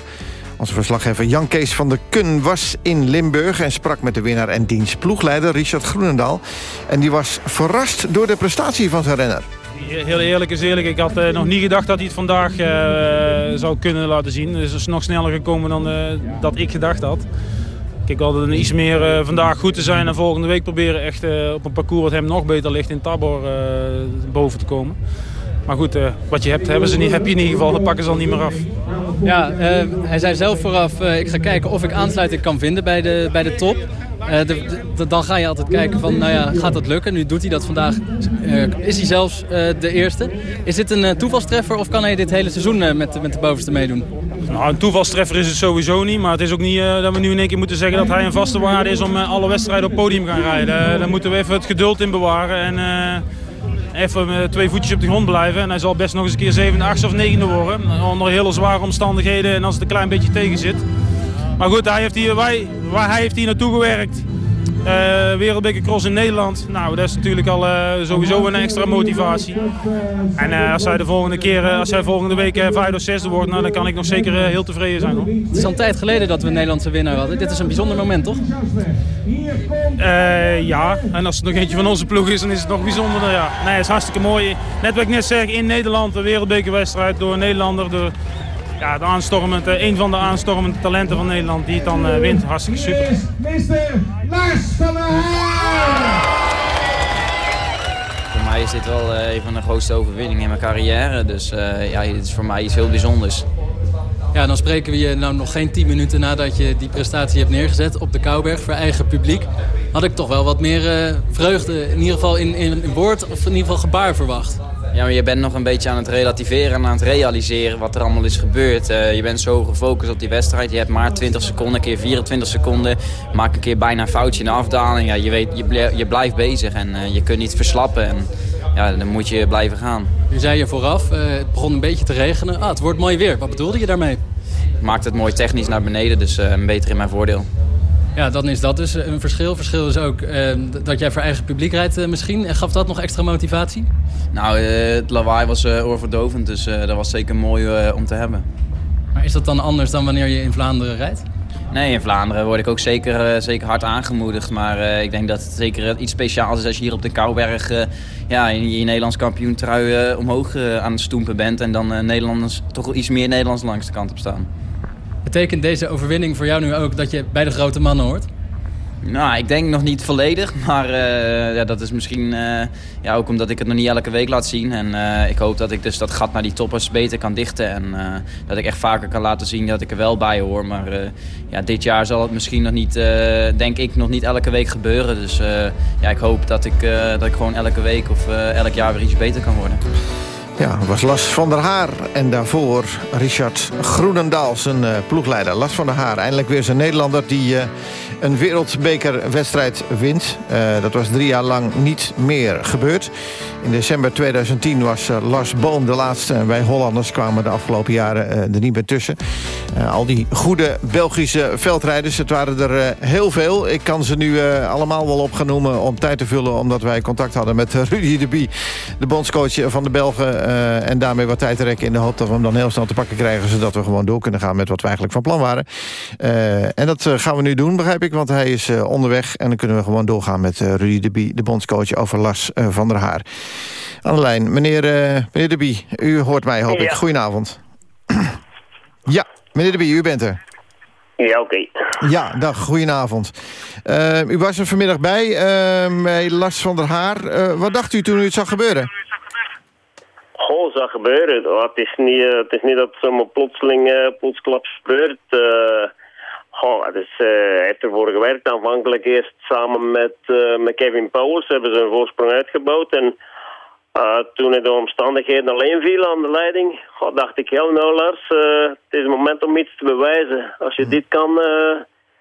Onze verslaggever Jan Kees van der Kun was in Limburg... en sprak met de winnaar en diens ploegleider Richard Groenendaal. En die was verrast door de prestatie van zijn renner. Heel eerlijk is eerlijk, ik had uh, nog niet gedacht dat hij het vandaag uh, zou kunnen laten zien. Dus het is nog sneller gekomen dan uh, dat ik gedacht had. Ik had een iets meer vandaag goed te zijn en volgende week proberen echt op een parcours wat hem nog beter ligt in Tabor boven te komen. Maar goed, wat je hebt, hebben ze niet, heb je in ieder geval. Dan pakken ze al niet meer af. Ja, hij zei zelf vooraf, ik ga kijken of ik aansluiting kan vinden bij de, bij de top. De, dan ga je altijd kijken van, nou ja, gaat dat lukken? Nu doet hij dat vandaag. is hij zelfs de eerste. Is dit een toevalstreffer of kan hij dit hele seizoen met, met de bovenste meedoen? Nou, een toevalstreffer is het sowieso niet. Maar het is ook niet dat we nu in één keer moeten zeggen dat hij een vaste waarde is om alle wedstrijden op podium gaan rijden. daar moeten we even het geduld in bewaren. En, even twee voetjes op de grond blijven. En hij zal best nog eens een keer 7, 8 of 9 worden. Onder hele zware omstandigheden en als het een klein beetje tegen zit. Maar goed, hij heeft hier, wij, hij heeft hier naartoe gewerkt. Uh, Wereldbeker Cross in Nederland. Nou, dat is natuurlijk al uh, sowieso een extra motivatie. En uh, als hij de volgende keer, als hij volgende week vijfde of zesde wordt, nou, dan kan ik nog zeker heel tevreden zijn. Hoor. Het is al een tijd geleden dat we een Nederlandse winnaar hadden. Dit is een bijzonder moment, toch? ja, en als het nog eentje van onze ploeg is, dan is het nog bijzonderder. Ja. Nee, het is hartstikke mooi. Net wat ik net zeg, in Nederland een wereldbekerwedstrijd door een Nederlander. Door, ja, de aanstormend, een van de aanstormende talenten van Nederland die het dan uh, wint. Hartstikke super. Lars van der Voor mij is dit wel uh, een van de grootste overwinningen in mijn carrière. Dus uh, ja, het is voor mij iets heel bijzonders. Ja, dan spreken we je nou nog geen 10 minuten nadat je die prestatie hebt neergezet op de Kouberg voor eigen publiek. Had ik toch wel wat meer uh, vreugde, in ieder geval in, in, in woord of in ieder geval gebaar verwacht. Ja, maar je bent nog een beetje aan het relativeren en aan het realiseren wat er allemaal is gebeurd. Uh, je bent zo gefocust op die wedstrijd. Je hebt maar 20 seconden, keer 24 seconden. Maak een keer bijna een foutje in de afdaling. Ja, je, weet, je, je blijft bezig en uh, je kunt niet verslappen. En ja, dan moet je blijven gaan. Nu zei je vooraf, uh, het begon een beetje te regenen. Ah, het wordt mooi weer. Wat bedoelde je daarmee? Maakt het mooi technisch naar beneden, dus een beter in mijn voordeel. Ja, dan is dat dus een verschil. Verschil is ook uh, dat jij voor eigen publiek rijdt uh, misschien. En gaf dat nog extra motivatie? Nou, uh, het lawaai was oorverdovend, dus dat was zeker mooi om te hebben. Maar is dat dan anders dan wanneer je in Vlaanderen rijdt? Nee, in Vlaanderen word ik ook zeker, zeker hard aangemoedigd. Maar uh, ik denk dat het zeker iets speciaals is als je hier op de Kouberg uh, ja, in je Nederlands kampioentrui omhoog aan het stoempen bent. En dan Nederlanders toch iets meer Nederlands langs de kant op staan. Betekent deze overwinning voor jou nu ook dat je bij de grote mannen hoort? Nou, ik denk nog niet volledig. Maar uh, ja, dat is misschien uh, ja, ook omdat ik het nog niet elke week laat zien. En uh, ik hoop dat ik dus dat gat naar die toppers beter kan dichten. En dat ik echt vaker kan laten zien dat ik er wel bij hoor. Maar ja, dit jaar zal het misschien nog niet, denk ik, nog niet elke week gebeuren. Dus ja, ik hoop dat ik, dat ik gewoon elke week of elk jaar weer iets beter kan worden. Ja, was Las van der Haar. En daarvoor Richard Groenendaal, zijn ploegleider. Las van der Haar, eindelijk weer zijn Nederlander die een wereldbekerwedstrijd wint. Uh, dat was drie jaar lang niet meer gebeurd. In december 2010 was uh, Lars Boom de laatste. En wij Hollanders kwamen de afgelopen jaren uh, er niet meer tussen. al die goede Belgische veldrijders, het waren er heel veel. Ik kan ze nu allemaal wel opgenoemen om tijd te vullen... omdat wij contact hadden met Rudy de Bie, de bondscoach van de Belgen. en daarmee wat tijd te rekken in de hoop dat we hem dan heel snel te pakken krijgen... zodat we gewoon door kunnen gaan met wat we eigenlijk van plan waren. en dat gaan we nu doen, begrijp ik want hij is uh, onderweg. En dan kunnen we gewoon doorgaan met uh, Rudy de Bie, de bondscoach, over Lars uh, van der Haar. Aan de lijn, meneer, meneer de Bie, u hoort mij, hoop ja. ik. Goedenavond. ja, meneer de Bie, u bent er. Ja, oké. Okay. Ja, dag, goedenavond. u was er vanmiddag bij, bij Lars van der Haar. wat dacht u toen u het zag gebeuren? Goh, zag gebeuren. Oh, het, is niet, het is niet dat het zomaar plotseling plotsklaps gebeurt. Goh, dus, uh, hij heeft ervoor gewerkt. Aanvankelijk eerst samen met, uh, met Kevin Powers hebben ze een voorsprong uitgebouwd. En uh, toen hij de omstandigheden alleen viel aan de leiding, goh, dacht ik, heel nou Lars, het is het moment om iets te bewijzen. Als je dit kan,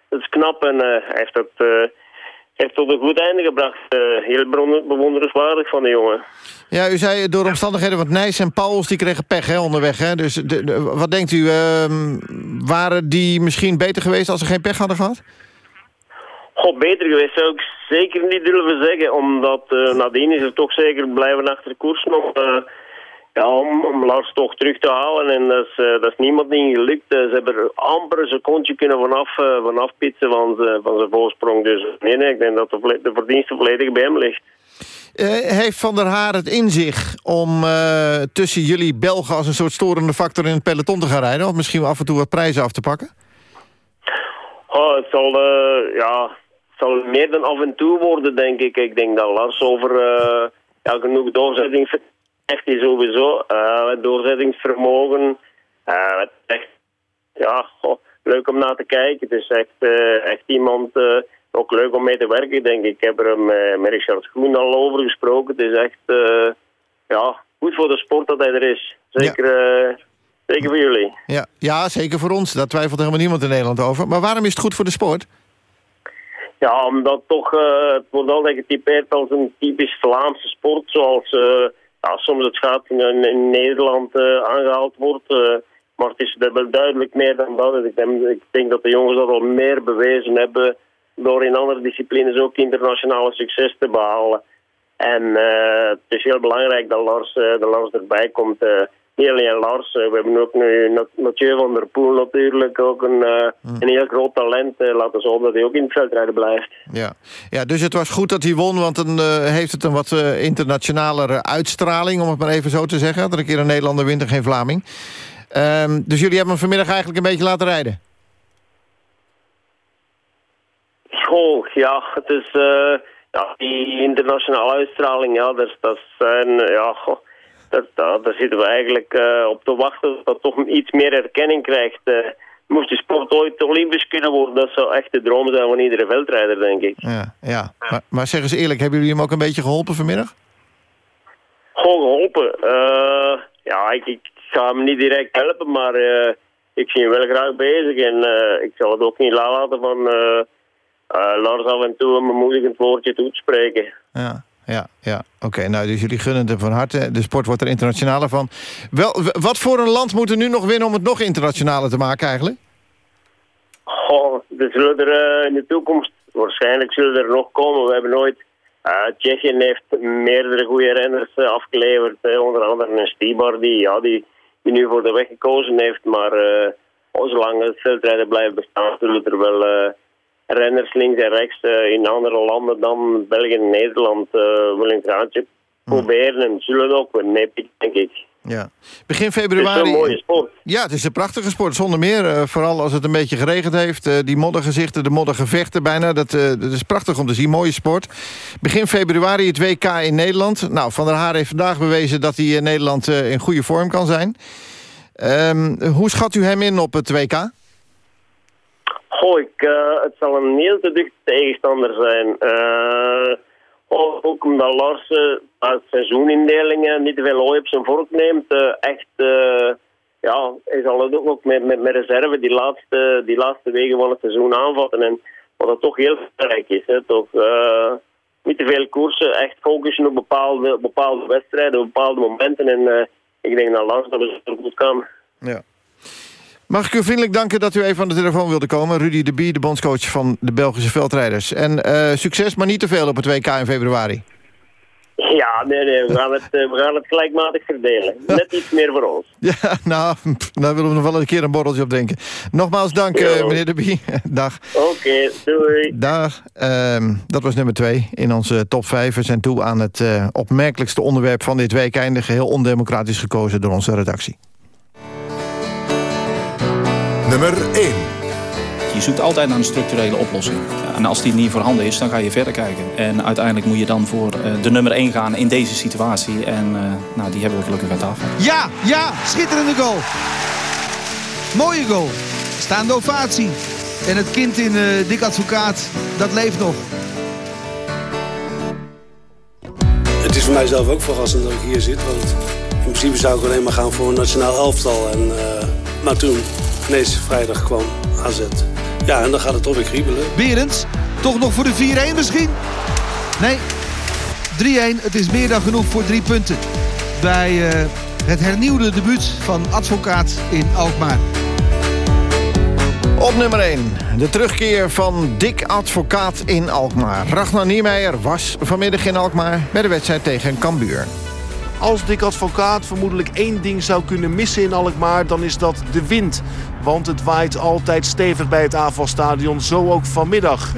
dat is knap. En hij heeft het heeft tot een goed einde gebracht. heel bewonderenswaardig van de jongen. Ja, u zei door omstandigheden, want Nijs en Pauls die kregen pech hè, onderweg. Hè? Dus de, wat denkt u, uh, waren die misschien beter geweest als ze geen pech hadden gehad? God, beter geweest zou ik zeker niet durven zeggen. Omdat uh, nadien is er toch zeker blijven achter de koers nog... Uh, ja, om, om, Lars toch terug te halen. En dat is, uh, dat is niemand niet gelukt. ze hebben er amper een secondje kunnen vanaf, vanaf pitsen van, van zijn voorsprong. Dus nee, nee, ik denk dat de, de verdienste volledig bij hem ligt. Uh, heeft Van der Haar het in zich om uh, tussen jullie Belgen... als een soort storende factor in het peloton te gaan rijden? Of misschien af en toe wat prijzen af te pakken? Oh, het, zal, uh, ja, zal meer dan af en toe worden, denk ik. Ik denk dat Lars over ja, genoeg doorzetting heeft hij sowieso. doorzettingsvermogen. echt, ja, leuk om naar te kijken. Het is echt, echt iemand ook leuk om mee te werken, denk ik. Ik heb er met, met Richard Groen al over gesproken. Het is echt uh, ja, goed voor de sport dat hij er is. Zeker, ja. uh, zeker voor jullie. Ja. ja, zeker voor ons. Daar twijfelt helemaal niemand in Nederland over. Maar waarom is het goed voor de sport? Ja, omdat toch, uh, het wordt altijd getypeerd als een typisch Vlaamse sport. Zoals ja, soms het gaat in, in Nederland aangehaald wordt. maar het is duidelijk meer dan dat. Ik denk, ik denk dat de jongens dat al meer bewezen hebben door in andere disciplines ook internationale succes te behalen. En uh, het is heel belangrijk dat Lars, uh, de Lars erbij komt. Uh, niet alleen Lars, we hebben ook nu Mathieu van der Poel natuurlijk, ook een, hmm. een heel groot talent. laten we hopen dat hij ook in het veldrijden blijft. Ja. ja, dus het was goed dat hij won, want dan heeft het een wat internationalere uitstraling, om het maar even zo te zeggen. Dat een keer een Nederlander wint en geen Vlaming. Ehm, dus jullie hebben hem vanmiddag eigenlijk een beetje laten rijden? Goh, ja, het is uh, ja, die internationale uitstraling, ja, dat, dat zijn, ja, goh, dat, dat, daar zitten we eigenlijk uh, op te wachten dat dat toch iets meer erkenning krijgt. Moest de sport ooit olympisch kunnen worden, dat zou echt de droom zijn van iedere veldrijder, denk ik. Ja, ja. Maar, maar zeg eens eerlijk, hebben jullie hem ook een beetje geholpen vanmiddag? Goh, geholpen? ja, ik, ik, ga hem niet direct helpen, maar ik zie hem wel graag bezig en ik zal het ook niet laten van Lars af en toe een bemoedigend woordje toespreken. Ja, ja, ja. Oké, nou, dus jullie gunnen het van harte. De sport wordt er internationaler van. Wel, wat voor een land moet er nu nog winnen om het nog internationaler te maken eigenlijk? Goh, er zullen er uh, in de toekomst, waarschijnlijk zullen er nog komen. We hebben nooit... Uh, Tsjechië heeft meerdere goede renners uh, afgeleverd. onder andere een Stibar die, ja, die, die nu voor de weg gekozen heeft. Maar zolang het veldrijden blijven bestaan, zullen er wel eh, renners links en rechts eh, in andere landen dan België en Nederland uh, wel een graadje proberen. En zullen ook wel neppen, denk ik. Ja. Begin februari... Het is een mooie sport. Ja, het is een prachtige sport, zonder meer. Uh, vooral als het een beetje geregend heeft. Uh, die moddergezichten, de moddergevechten bijna. Dat, uh, dat, is prachtig om te zien, mooie sport. Begin februari het WK in Nederland. Nou, Van der Haar heeft vandaag bewezen dat hij in Nederland in goede vorm kan zijn. Um, hoe schat u hem in op het WK? Goh, ik, het zal een heel te dicht tegenstander zijn. ook omdat Lars uit seizoenindelingen niet te veel ooi op zijn vork neemt. Uh, echt, ja, hij zal het ook met, met, met reserve die laatste, die laatste wegen van het seizoen aanvatten. En wat dat toch heel belangrijk is, hè, toch niet te veel koersen, echt focussen op bepaalde, bepaalde wedstrijden, op bepaalde momenten. En ik denk dat Lars dat er goed kan. Ja. Mag ik u vriendelijk danken dat u even aan de telefoon wilde komen. Rudy de Bie, de bondscoach van de Belgische veldrijders. En succes, maar niet te veel op het WK in februari. Ja, nee, nee, we gaan, het, uh, we gaan het gelijkmatig verdelen. Net iets meer voor ons. Ja, nou, daar willen we nog wel een keer een borreltje op denken. Nogmaals dank, uh, meneer De Bie. Dag. Oké, okay, doei. Dag. Uh, dat was nummer twee in onze top 5. We zijn toe aan het uh, opmerkelijkste onderwerp van dit week. Einde geheel ondemocratisch gekozen door onze redactie. Nummer 1. Je zoekt altijd naar een structurele oplossing. En als die niet voorhanden is, dan ga je verder kijken. En uiteindelijk moet je dan voor de nummer 1 gaan in deze situatie. En uh, nou, die hebben we gelukkig aan tafel. Ja, ja, schitterende goal. Mooie goal. Staande ovatie. En het kind in uh, Dik Advocaat, dat leeft nog. Het is voor mij zelf ook verrassend dat ik hier zit. Want in principe zou ik alleen maar gaan voor een nationaal elftal. En, uh, maar toen, ineens vrijdag kwam AZ. Ja, en dan gaat het toch weer kriebelen. Berends, toch nog voor de 4-1 misschien? Nee, 3-1. Het is meer dan genoeg voor drie punten. Bij uh, het hernieuwde debuut van Advocaat in Alkmaar. Op nummer 1, de terugkeer van Dick Advocaat in Alkmaar. Ragnar Niemeyer was vanmiddag in Alkmaar bij de wedstrijd tegen Cambuur. Als Dick Advocaat vermoedelijk één ding zou kunnen missen in Alkmaar... dan is dat de wind. Want het waait altijd stevig bij het AFAL-stadion, zo ook vanmiddag.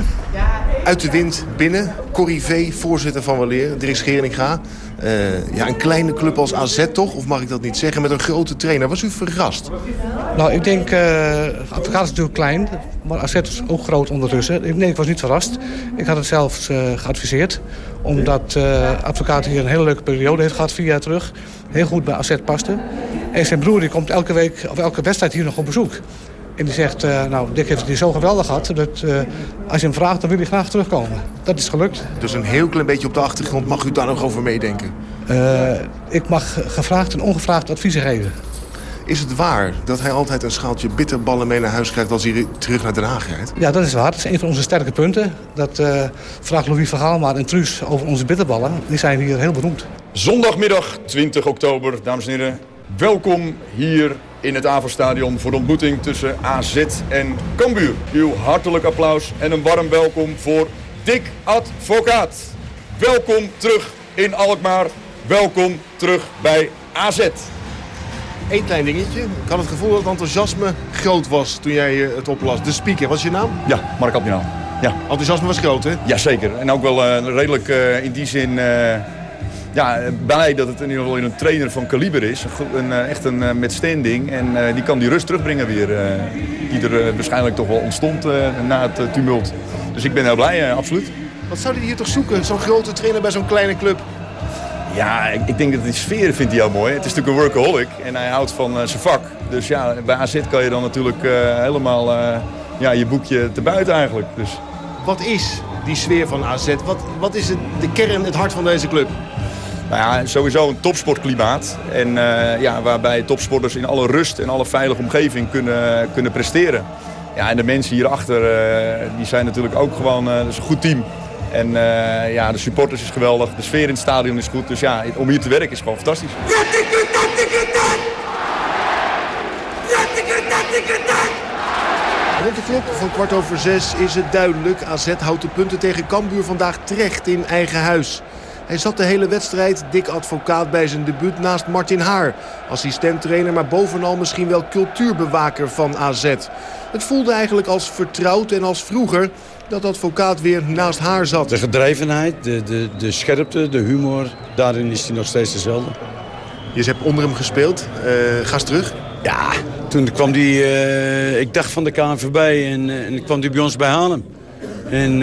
Uit de wind binnen, Corrie V, voorzitter van Waleer, Dirk Scheringa. Uh, ja, een kleine club als AZ toch, of mag ik dat niet zeggen, met een grote trainer. Was u verrast? Nou, ik denk, uh, Advocaat is natuurlijk klein, maar AZ is ook groot ondertussen. Nee, ik was niet verrast. Ik had het zelfs uh, geadviseerd, omdat uh, Advocaat hier een hele leuke periode heeft gehad, vier jaar terug. Heel goed bij AZ paste. En zijn broer die komt elke week, of elke wedstrijd hier nog op bezoek. En die zegt, uh, nou, Dick heeft het hier zo geweldig gehad... dat uh, als je hem vraagt, dan wil hij graag terugkomen. Dat is gelukt. Dus een heel klein beetje op de achtergrond mag u daar nog over meedenken? Uh, ik mag gevraagd en ongevraagd adviezen geven. Is het waar dat hij altijd een schaaltje bitterballen mee naar huis krijgt... als hij terug naar Den Haag rijdt? Ja, dat is waar. Dat is een van onze sterke punten. Dat vraagt Louis van Gaal maar en Truus over onze bitterballen. Die zijn hier heel beroemd. Zondagmiddag 20 oktober, dames en heren. Welkom hier in het AVO-stadion voor de ontmoeting tussen AZ en Cambuur. Uw hartelijk applaus en een warm welkom voor Dick Advocaat. Welkom terug in Alkmaar. Welkom terug bij AZ. Eén klein dingetje. Ik had het gevoel dat het enthousiasme groot was toen jij het oplas. De speaker, wat is je naam? Ja, Mark Admiraal. Ja. Enthousiasme was groot, hè? Jazeker. En ook wel uh, redelijk uh, in die zin... Uh, ja, blij dat het in ieder geval een trainer van kaliber is. Een, echt een met standing. En die kan die rust terugbrengen weer. Die er waarschijnlijk toch wel ontstond na het tumult. Dus ik ben heel blij, absoluut. Wat zou hij hier toch zoeken? Zo'n grote trainer bij zo'n kleine club? Ja, ik, ik, denk dat die sfeer vindt hij heel mooi. Het is natuurlijk een workaholic en hij houdt van zijn vak. Dus ja, bij AZ kan je dan natuurlijk helemaal ja, je boekje te buiten eigenlijk. Dus. Wat is die sfeer van AZ? Wat, wat is het, de kern, het hart van deze club? Nou ja, sowieso een topsportklimaat. En uh, ja, waarbij topsporters in alle rust en alle veilige omgeving kunnen, kunnen presteren. Ja, en de mensen hierachter uh, die zijn natuurlijk ook gewoon uh, dat een goed team. En ja, de supporters is geweldig, de sfeer in het stadion is goed. Dus ja, om hier te werken is gewoon fantastisch. Rond de klok van kwart over zes is het duidelijk. AZ houdt de punten tegen Cambuur vandaag terecht in eigen huis. Hij zat de hele wedstrijd, dik advocaat bij zijn debuut, naast Martin Haar. Assistenttrainer, maar bovenal misschien wel cultuurbewaker van AZ. Het voelde eigenlijk als vertrouwd en als vroeger dat advocaat weer naast haar zat. De gedrevenheid, de, de, de scherpte, de humor, daarin is hij nog steeds dezelfde. Je hebt onder hem gespeeld. Uh, ga eens terug. Ja, toen kwam hij, uh, ik dacht van de KNVB en, uh, en kwam hij bij ons bij Hanem. En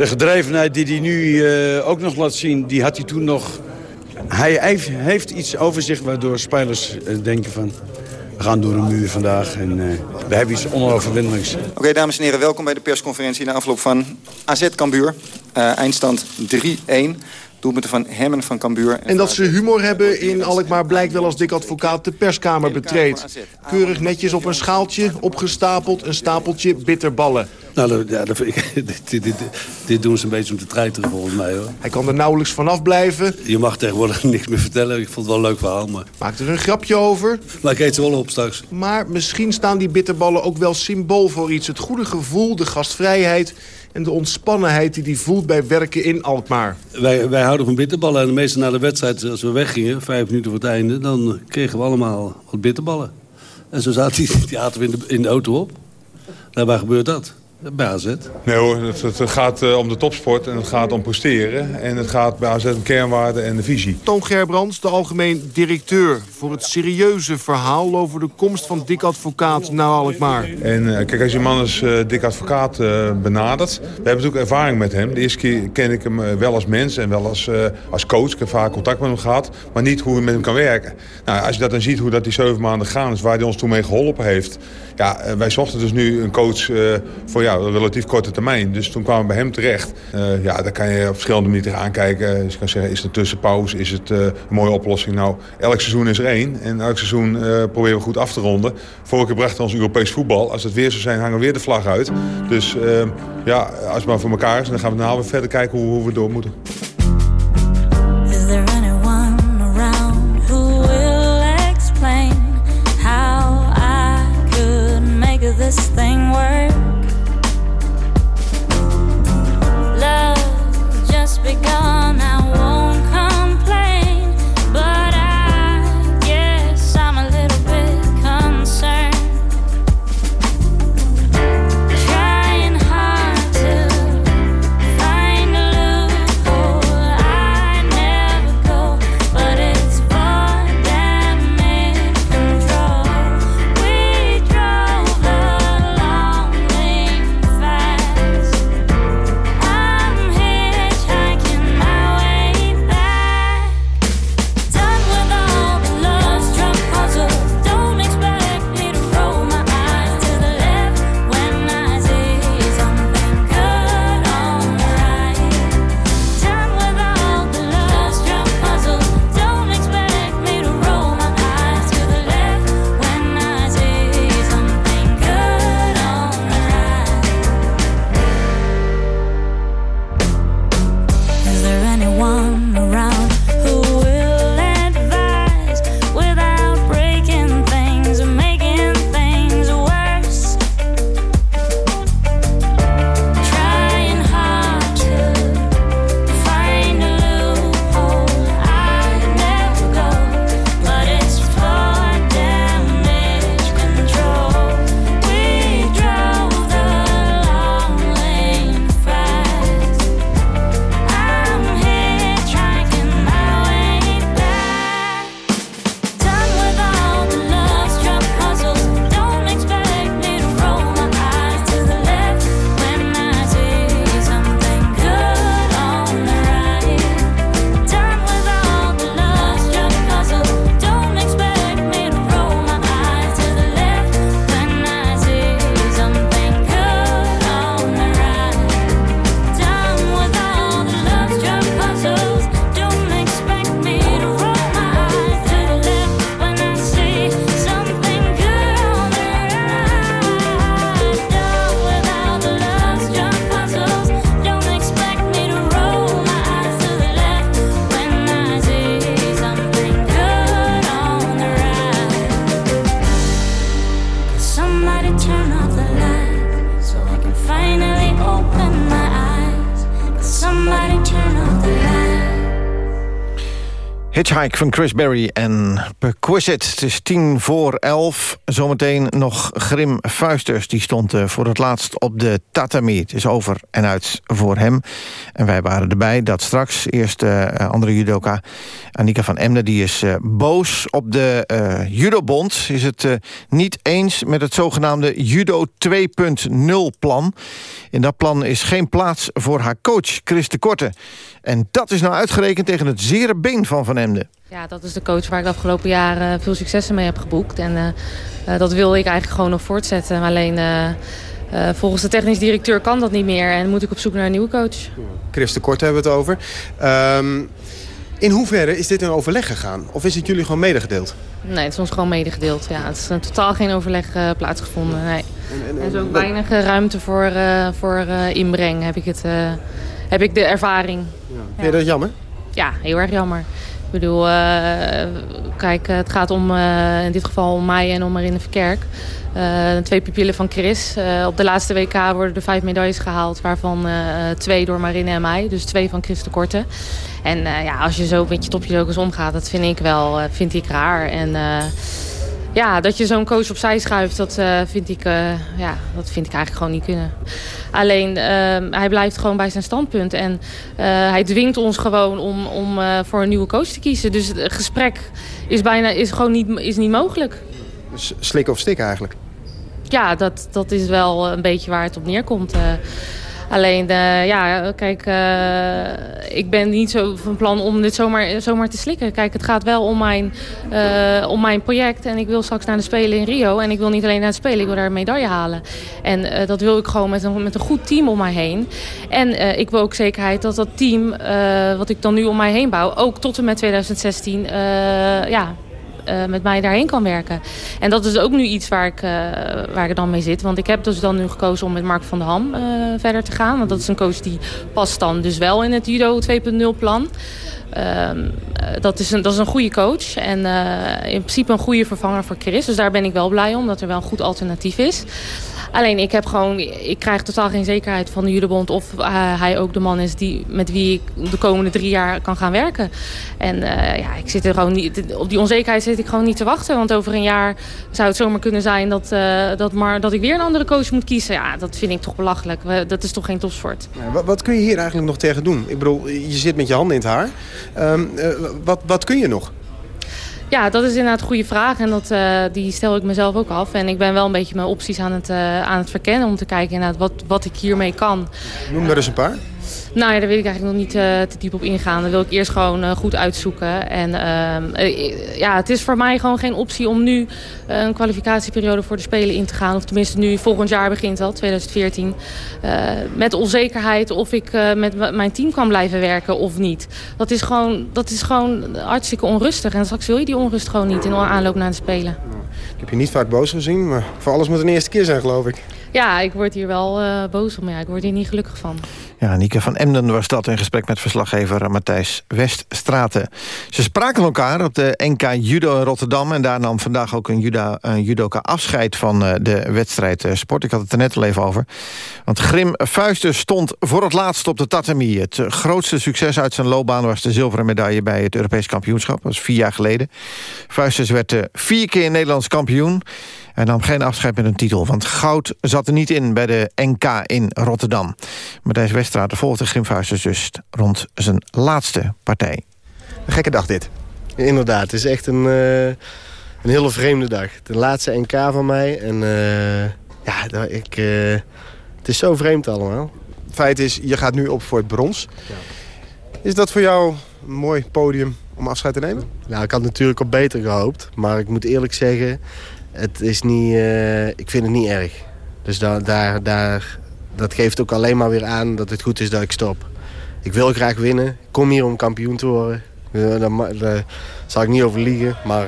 de gedrevenheid die hij nu ook nog laat zien, die had hij toen nog... Hij heeft, iets over zich waardoor spelers denken van... We gaan door een muur vandaag en uh, we hebben iets onoverwinnelijks. Oké, dames en heren, welkom bij de persconferentie na afloop van AZ Cambuur. Eindstand 3-1 doelpunten van Hemmen van Cambuur. En, en dat ze humor hebben in Alkmaar blijkt wel als dik advocaat de perskamer betreedt. Keurig netjes op een schaaltje, opgestapeld, een stapeltje bitterballen. Nou, ja, dat, dit, dit, dit, dit, doen ze een beetje om te treiteren volgens mij hoor. Hij kan er nauwelijks vanaf blijven. Je mag tegenwoordig niks meer vertellen. Ik vond het wel een leuk verhaal. Maar... Maakt er een grapje over. Maar ik eet ze wel op straks. Maar misschien staan die bitterballen ook wel symbool voor iets. Het goede gevoel, de gastvrijheid en de ontspannenheid die hij voelt bij werken in Alkmaar. Wij, wij houden van bitterballen en de meeste na de wedstrijd, als we weggingen, vijf minuten voor het einde, dan kregen we allemaal wat bitterballen. En zo zaten die, die aten we in de, in de auto op. Waar gebeurt dat? Bij AZ. Nee hoor, het, het gaat uh, om de topsport en het gaat om presteren. En het gaat bij AZ om kernwaarden en de visie. Toon Gerbrands, de algemeen directeur... voor het serieuze verhaal over de komst van Dik Advocaat naar Alkmaar. En uh, kijk, als je man als uh, Dik Advocaat benadert... we hebben natuurlijk ervaring met hem. De eerste keer ken ik hem wel als mens en wel als, als coach. Ik heb vaak contact met hem gehad, maar niet hoe we met hem kan werken. Nou, als je dat dan ziet, hoe dat die zeven maanden gaan is... waar hij ons toen mee geholpen heeft... Ja, wij zochten dus nu een coach voor ja, relatief korte termijn. Dus toen kwamen we bij hem terecht. Uh, ja, daar kan je op verschillende manieren aankijken. Dus je kan zeggen, is het een tussenpauze? Is het uh, een mooie oplossing? Nou, elk seizoen is er één. En elk seizoen uh, proberen we goed af te ronden. Vorige keer brachten ons Europees voetbal. Als het weer zou zijn, hangen we weer de vlag uit. Dus ja, als het maar voor elkaar is, dan gaan we daarna weer verder kijken hoe, hoe we door moeten. Hitchhike van Chris Berry en Perquisite. Het is tien voor elf. Zometeen nog Grim Fuisters. Die stond eh, voor het laatst op de tatami. Het is over en uit voor hem. En wij waren erbij. Dat straks. Eerst uh, andere judoka. Annika van Emden. Die is boos op de uh, judobond. Is het niet eens met het zogenaamde judo 2.0 plan. In dat plan is geen plaats voor haar coach Chris de Korte. En dat is nou uitgerekend tegen het zere been van Van Emden. Ja, dat is de coach waar ik de afgelopen jaren veel successen mee heb geboekt. En uh, uh, dat wil ik eigenlijk gewoon nog voortzetten. Alleen uh, volgens de technisch directeur kan dat niet meer. En moet ik op zoek naar een nieuwe coach. Chris de Kort hebben we het over. Um, in hoeverre is dit een overleg gegaan? Of is het jullie gewoon medegedeeld? Nee, het is ons gewoon medegedeeld. Ja, het is totaal geen overleg plaatsgevonden. Nee. En, en, en, er is ook weinig ruimte voor, voor inbreng, heb ik, het, heb ik de ervaring. Ja. Vind je dat jammer? Ja, heel erg jammer. Ik bedoel, uh, kijk, het gaat om, uh, in dit geval om mij en om Marine Verkerk. Uh, twee pupillen van Chris. op de laatste WK worden er vijf medailles gehaald, waarvan twee door Marine en mij. Dus twee van Chris de Korte. En ja, als je zo met je topjudokers omgaat, dat vind ik wel vind ik raar. En ja, dat je zo'n coach opzij schuift, dat, uh, vind ik, uh, ja, dat vind ik eigenlijk gewoon niet kunnen. Alleen, uh, hij blijft gewoon bij zijn standpunt. En uh, hij dwingt ons gewoon om, om voor een nieuwe coach te kiezen. Dus het gesprek is, bijna, is gewoon niet, is niet mogelijk. Slik of stik eigenlijk? Ja, dat, dat is wel een beetje waar het op neerkomt. Alleen, uh, ja, kijk, uh, ik ben niet zo van plan om dit zomaar, zomaar te slikken. Kijk, het gaat wel om mijn, uh, om mijn project. En ik wil straks naar de Spelen in Rio. En ik wil niet alleen naar de Spelen, ik wil daar een medaille halen. En dat wil ik gewoon met een, met een goed team om mij heen. En ik wil ook zekerheid dat dat team, wat ik dan nu om mij heen bouw... ook tot en met 2016 ja, uh, met mij daarheen kan werken. En dat is ook nu iets waar ik, uh, waar ik dan mee zit. Want ik heb dus dan nu gekozen om met Mark van der Ham uh, verder te gaan. Want dat is een coach die past dan dus wel in het judo 2.0 plan. Um, dat, is een, dat is een goede coach en in principe een goede vervanger voor Chris. Dus daar ben ik wel blij om, dat er wel een goed alternatief is. Alleen ik heb gewoon, ik krijg totaal geen zekerheid van de judebond of uh, hij ook de man is die, met wie ik de komende drie jaar kan gaan werken. En uh, ja, ik zit er gewoon niet, op die onzekerheid zit ik gewoon niet te wachten. Want over een jaar zou het zomaar kunnen zijn dat, uh, dat, maar, dat ik weer een andere coach moet kiezen. Ja, dat vind ik toch belachelijk. Dat is toch geen topsport. Wat, kun je hier eigenlijk nog tegen doen? Ik bedoel, je zit met je handen in het haar. Um, wat, wat kun je nog? Ja, dat is inderdaad een goede vraag. En dat, uh, die stel ik mezelf ook af. En ik ben wel een beetje mijn opties aan het, uh, aan het verkennen. Om te kijken inderdaad wat, wat ik hiermee kan. Noem er eens een paar. Nou ja, daar wil ik eigenlijk nog niet uh, te diep op ingaan. Dat wil ik eerst gewoon uh, goed uitzoeken. En uh, ja, het is voor mij gewoon geen optie om nu een kwalificatieperiode voor de Spelen in te gaan. Of tenminste nu volgend jaar begint al, 2014. met onzekerheid of ik met mijn team kan blijven werken of niet. Dat is, gewoon, dat is gewoon hartstikke onrustig. En straks wil je die onrust gewoon niet in aanloop naar de Spelen. Ik heb je niet vaak boos gezien, maar voor alles moet een eerste keer zijn, geloof ik. Ja, ik word hier wel boos om. Ja, ik word hier niet gelukkig van. Ja, Nieke van Emden was dat in gesprek met verslaggever Matthijs Weststraten. Ze spraken elkaar op de NK Judo in Rotterdam... en daar nam vandaag ook een, judo, een judoka afscheid van uh, de wedstrijd uh, sport. Ik had het er net al even over. Want Grim Vuisten stond voor het laatst op de tatami. Het grootste succes uit zijn loopbaan was de zilveren medaille... bij het Europees kampioenschap, dat was vier jaar geleden. Vuistens werd vier keer Nederlands kampioen... Hij nam geen afscheid met een titel, want goud zat er niet in bij de NK in Rotterdam. Matthijs Westraat volgde Grimvuisters dus rond zijn laatste partij. Een gekke dag dit. Inderdaad, het is echt een, uh, een hele vreemde dag. De laatste NK van mij en uh, ja, ik, uh, het is zo vreemd allemaal. Het feit is, je gaat nu op voor het brons. Ja. Is dat voor jou een mooi podium om afscheid te nemen? Nou, ik had natuurlijk op beter gehoopt. Maar ik moet eerlijk zeggen, het is niet, uh, ik vind het niet erg. Dus daar, daar, daar, dat geeft ook alleen maar weer aan dat het goed is dat ik stop. Ik wil graag winnen. Ik kom hier om kampioen te worden. Uh, daar, zal ik niet over liegen, maar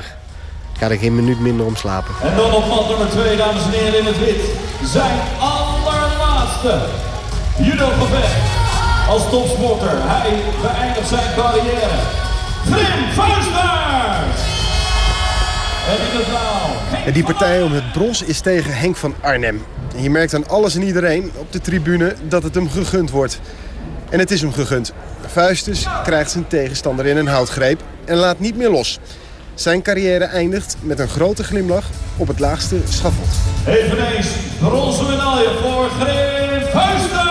ik ga er geen minuut minder om slapen. En dan op mat nummer 2, dames en heren in het wit. Zijn allerlaatste judo-gevecht als topsporter. Hij beëindigt zijn carrière. Grim Vuisters! En die partij om het brons is tegen Henk van Arnhem. En je merkt aan alles en iedereen op de tribune dat het hem gegund wordt. En het is hem gegund. Vuistus krijgt zijn tegenstander in een houtgreep en laat niet meer los. Zijn carrière eindigt met een grote glimlach op het laagste schavot. Eveneens bronzen medaille voor Grim Vuisten!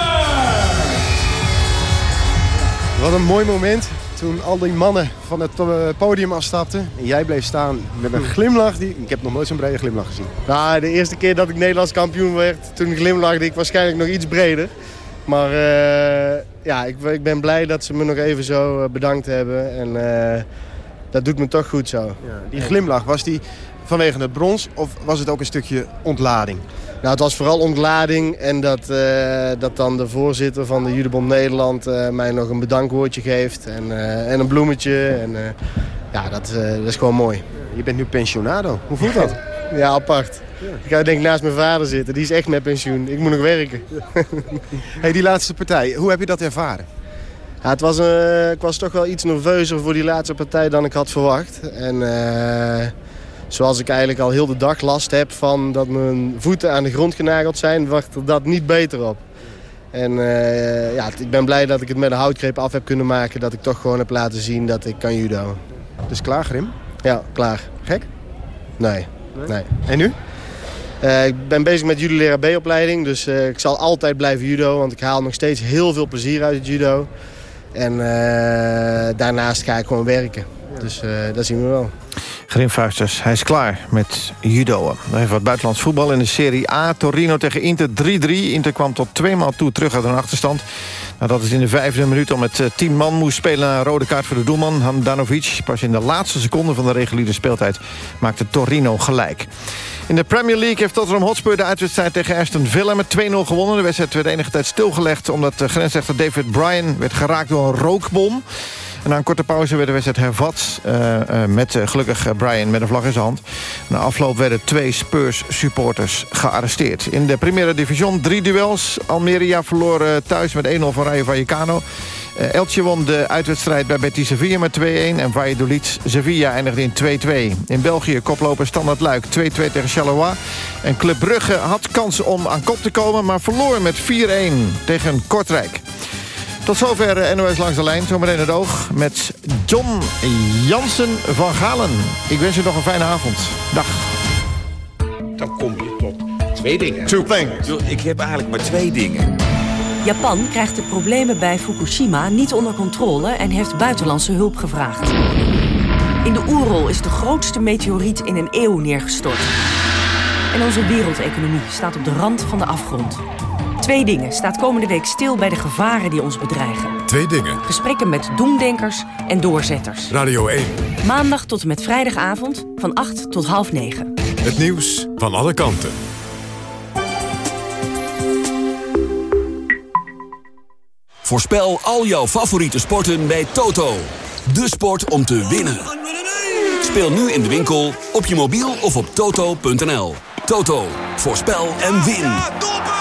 Wat een mooi moment toen al die mannen van het eh, podium afstapten. En jij bleef staan met een glimlach. Die... Ik heb nog nooit zo'n brede glimlach gezien. Nou, de eerste keer dat ik Nederlands kampioen werd, toen glimlachte ik waarschijnlijk nog iets breder. Maar uh, ja, ik, ik, ben blij dat ze me nog even zo eh, bedankt hebben. En uh, dat doet me toch goed zo. Ja, die glimlach, was die vanwege het brons of was het ook een stukje ontlading? Nou, het was vooral ontlading en dat, uh, dat dan de voorzitter van de Judebond Nederland uh, mij nog een bedankwoordje geeft en, uh, en een bloemetje. En, ja, dat, dat is gewoon mooi. Je bent nu pensionado. Hoe voelt dat? ja, apart. Ik ga denk ik naast mijn vader zitten. Die is echt met pensioen. Ik moet nog werken. hey, die laatste partij, hoe heb je dat ervaren? Ja, het was, ik was toch wel iets nerveuzer voor die laatste partij dan ik had verwacht. En zoals ik eigenlijk al heel de dag last heb van dat mijn voeten aan de grond genageld zijn, wacht er dat niet beter op. En uh, ja, ik ben blij dat ik het met een houtgreep af heb kunnen maken. Dat ik toch gewoon heb laten zien dat ik kan judo. Dus klaar, Grim? Ja, klaar. Gek? Nee. nee. En nu? Uh, ik ben bezig met judo leraar B-opleiding. Dus uh, ik zal altijd blijven judo. Want ik haal nog steeds heel veel plezier uit het judo. En daarnaast ga ik gewoon werken. Ja. Dus dat zien we wel. Grimfuisters, hij is klaar met judo. Even wat buitenlands voetbal in de Serie A. Torino tegen Inter 3-3. Inter kwam tot tweemaal toe terug uit een achterstand. Nadat het in de vijfde minuut al met tien man moest spelen... na een rode kaart voor de doelman Handanovic. Pas in de laatste seconde van de reguliere speeltijd maakte Torino gelijk. In de Premier League heeft Tottenham Hotspur de uitwedstrijd tegen Aston Villa met 2-0 gewonnen. De wedstrijd werd enige tijd stilgelegd omdat de grensrechter David Bryan werd geraakt door een rookbom. Na een korte pauze werd de wedstrijd hervat. Uh, uh, met uh, gelukkig Brian met een vlag in zijn hand. Na afloop werden twee Spurs-supporters gearresteerd. In de Primera Division drie duels. Almeria verloor thuis met 1-0 van Rayo Vallecano. Elche won de uitwedstrijd bij Betis Sevilla met 2-1. En Valladolid Sevilla eindigde in 2-2. In België koploper Standard Luik 2-2 tegen Charleroi. En Club Brugge had kans om aan kop te komen... maar verloor met 4-1 tegen Kortrijk. Tot zover NOS Langs de Lijn. Zometeen het oog met John Jansen van Galen. Ik wens u nog een fijne avond. Dag. Dan kom je tot twee dingen. Two things. Ik heb eigenlijk maar twee dingen. Japan krijgt de problemen bij Fukushima niet onder controle... en heeft buitenlandse hulp gevraagd. In de Oerol is de grootste meteoriet in een eeuw neergestort. En onze wereldeconomie staat op de rand van de afgrond. Twee dingen staat komende week stil bij de gevaren die ons bedreigen. Twee dingen. Gesprekken met doemdenkers en doorzetters. Radio 1. Maandag tot en met vrijdagavond van 8 tot half 9. Het nieuws van alle kanten. Voorspel al jouw favoriete sporten bij Toto. De sport om te winnen. Speel nu in de winkel, op je mobiel of op toto.nl. Toto, voorspel en win.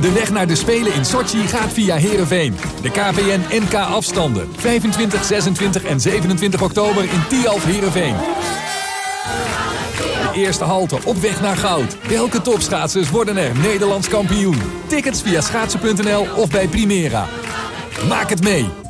De weg naar de Spelen in Sochi gaat via Heerenveen. De KPN NK afstanden. 25, 26 en 27 oktober in Tialf Heerenveen. De eerste halte op weg naar goud. Welke topschaatsers worden er Nederlands kampioen? Tickets via schaatsen.nl of bij Primera. Maak het mee!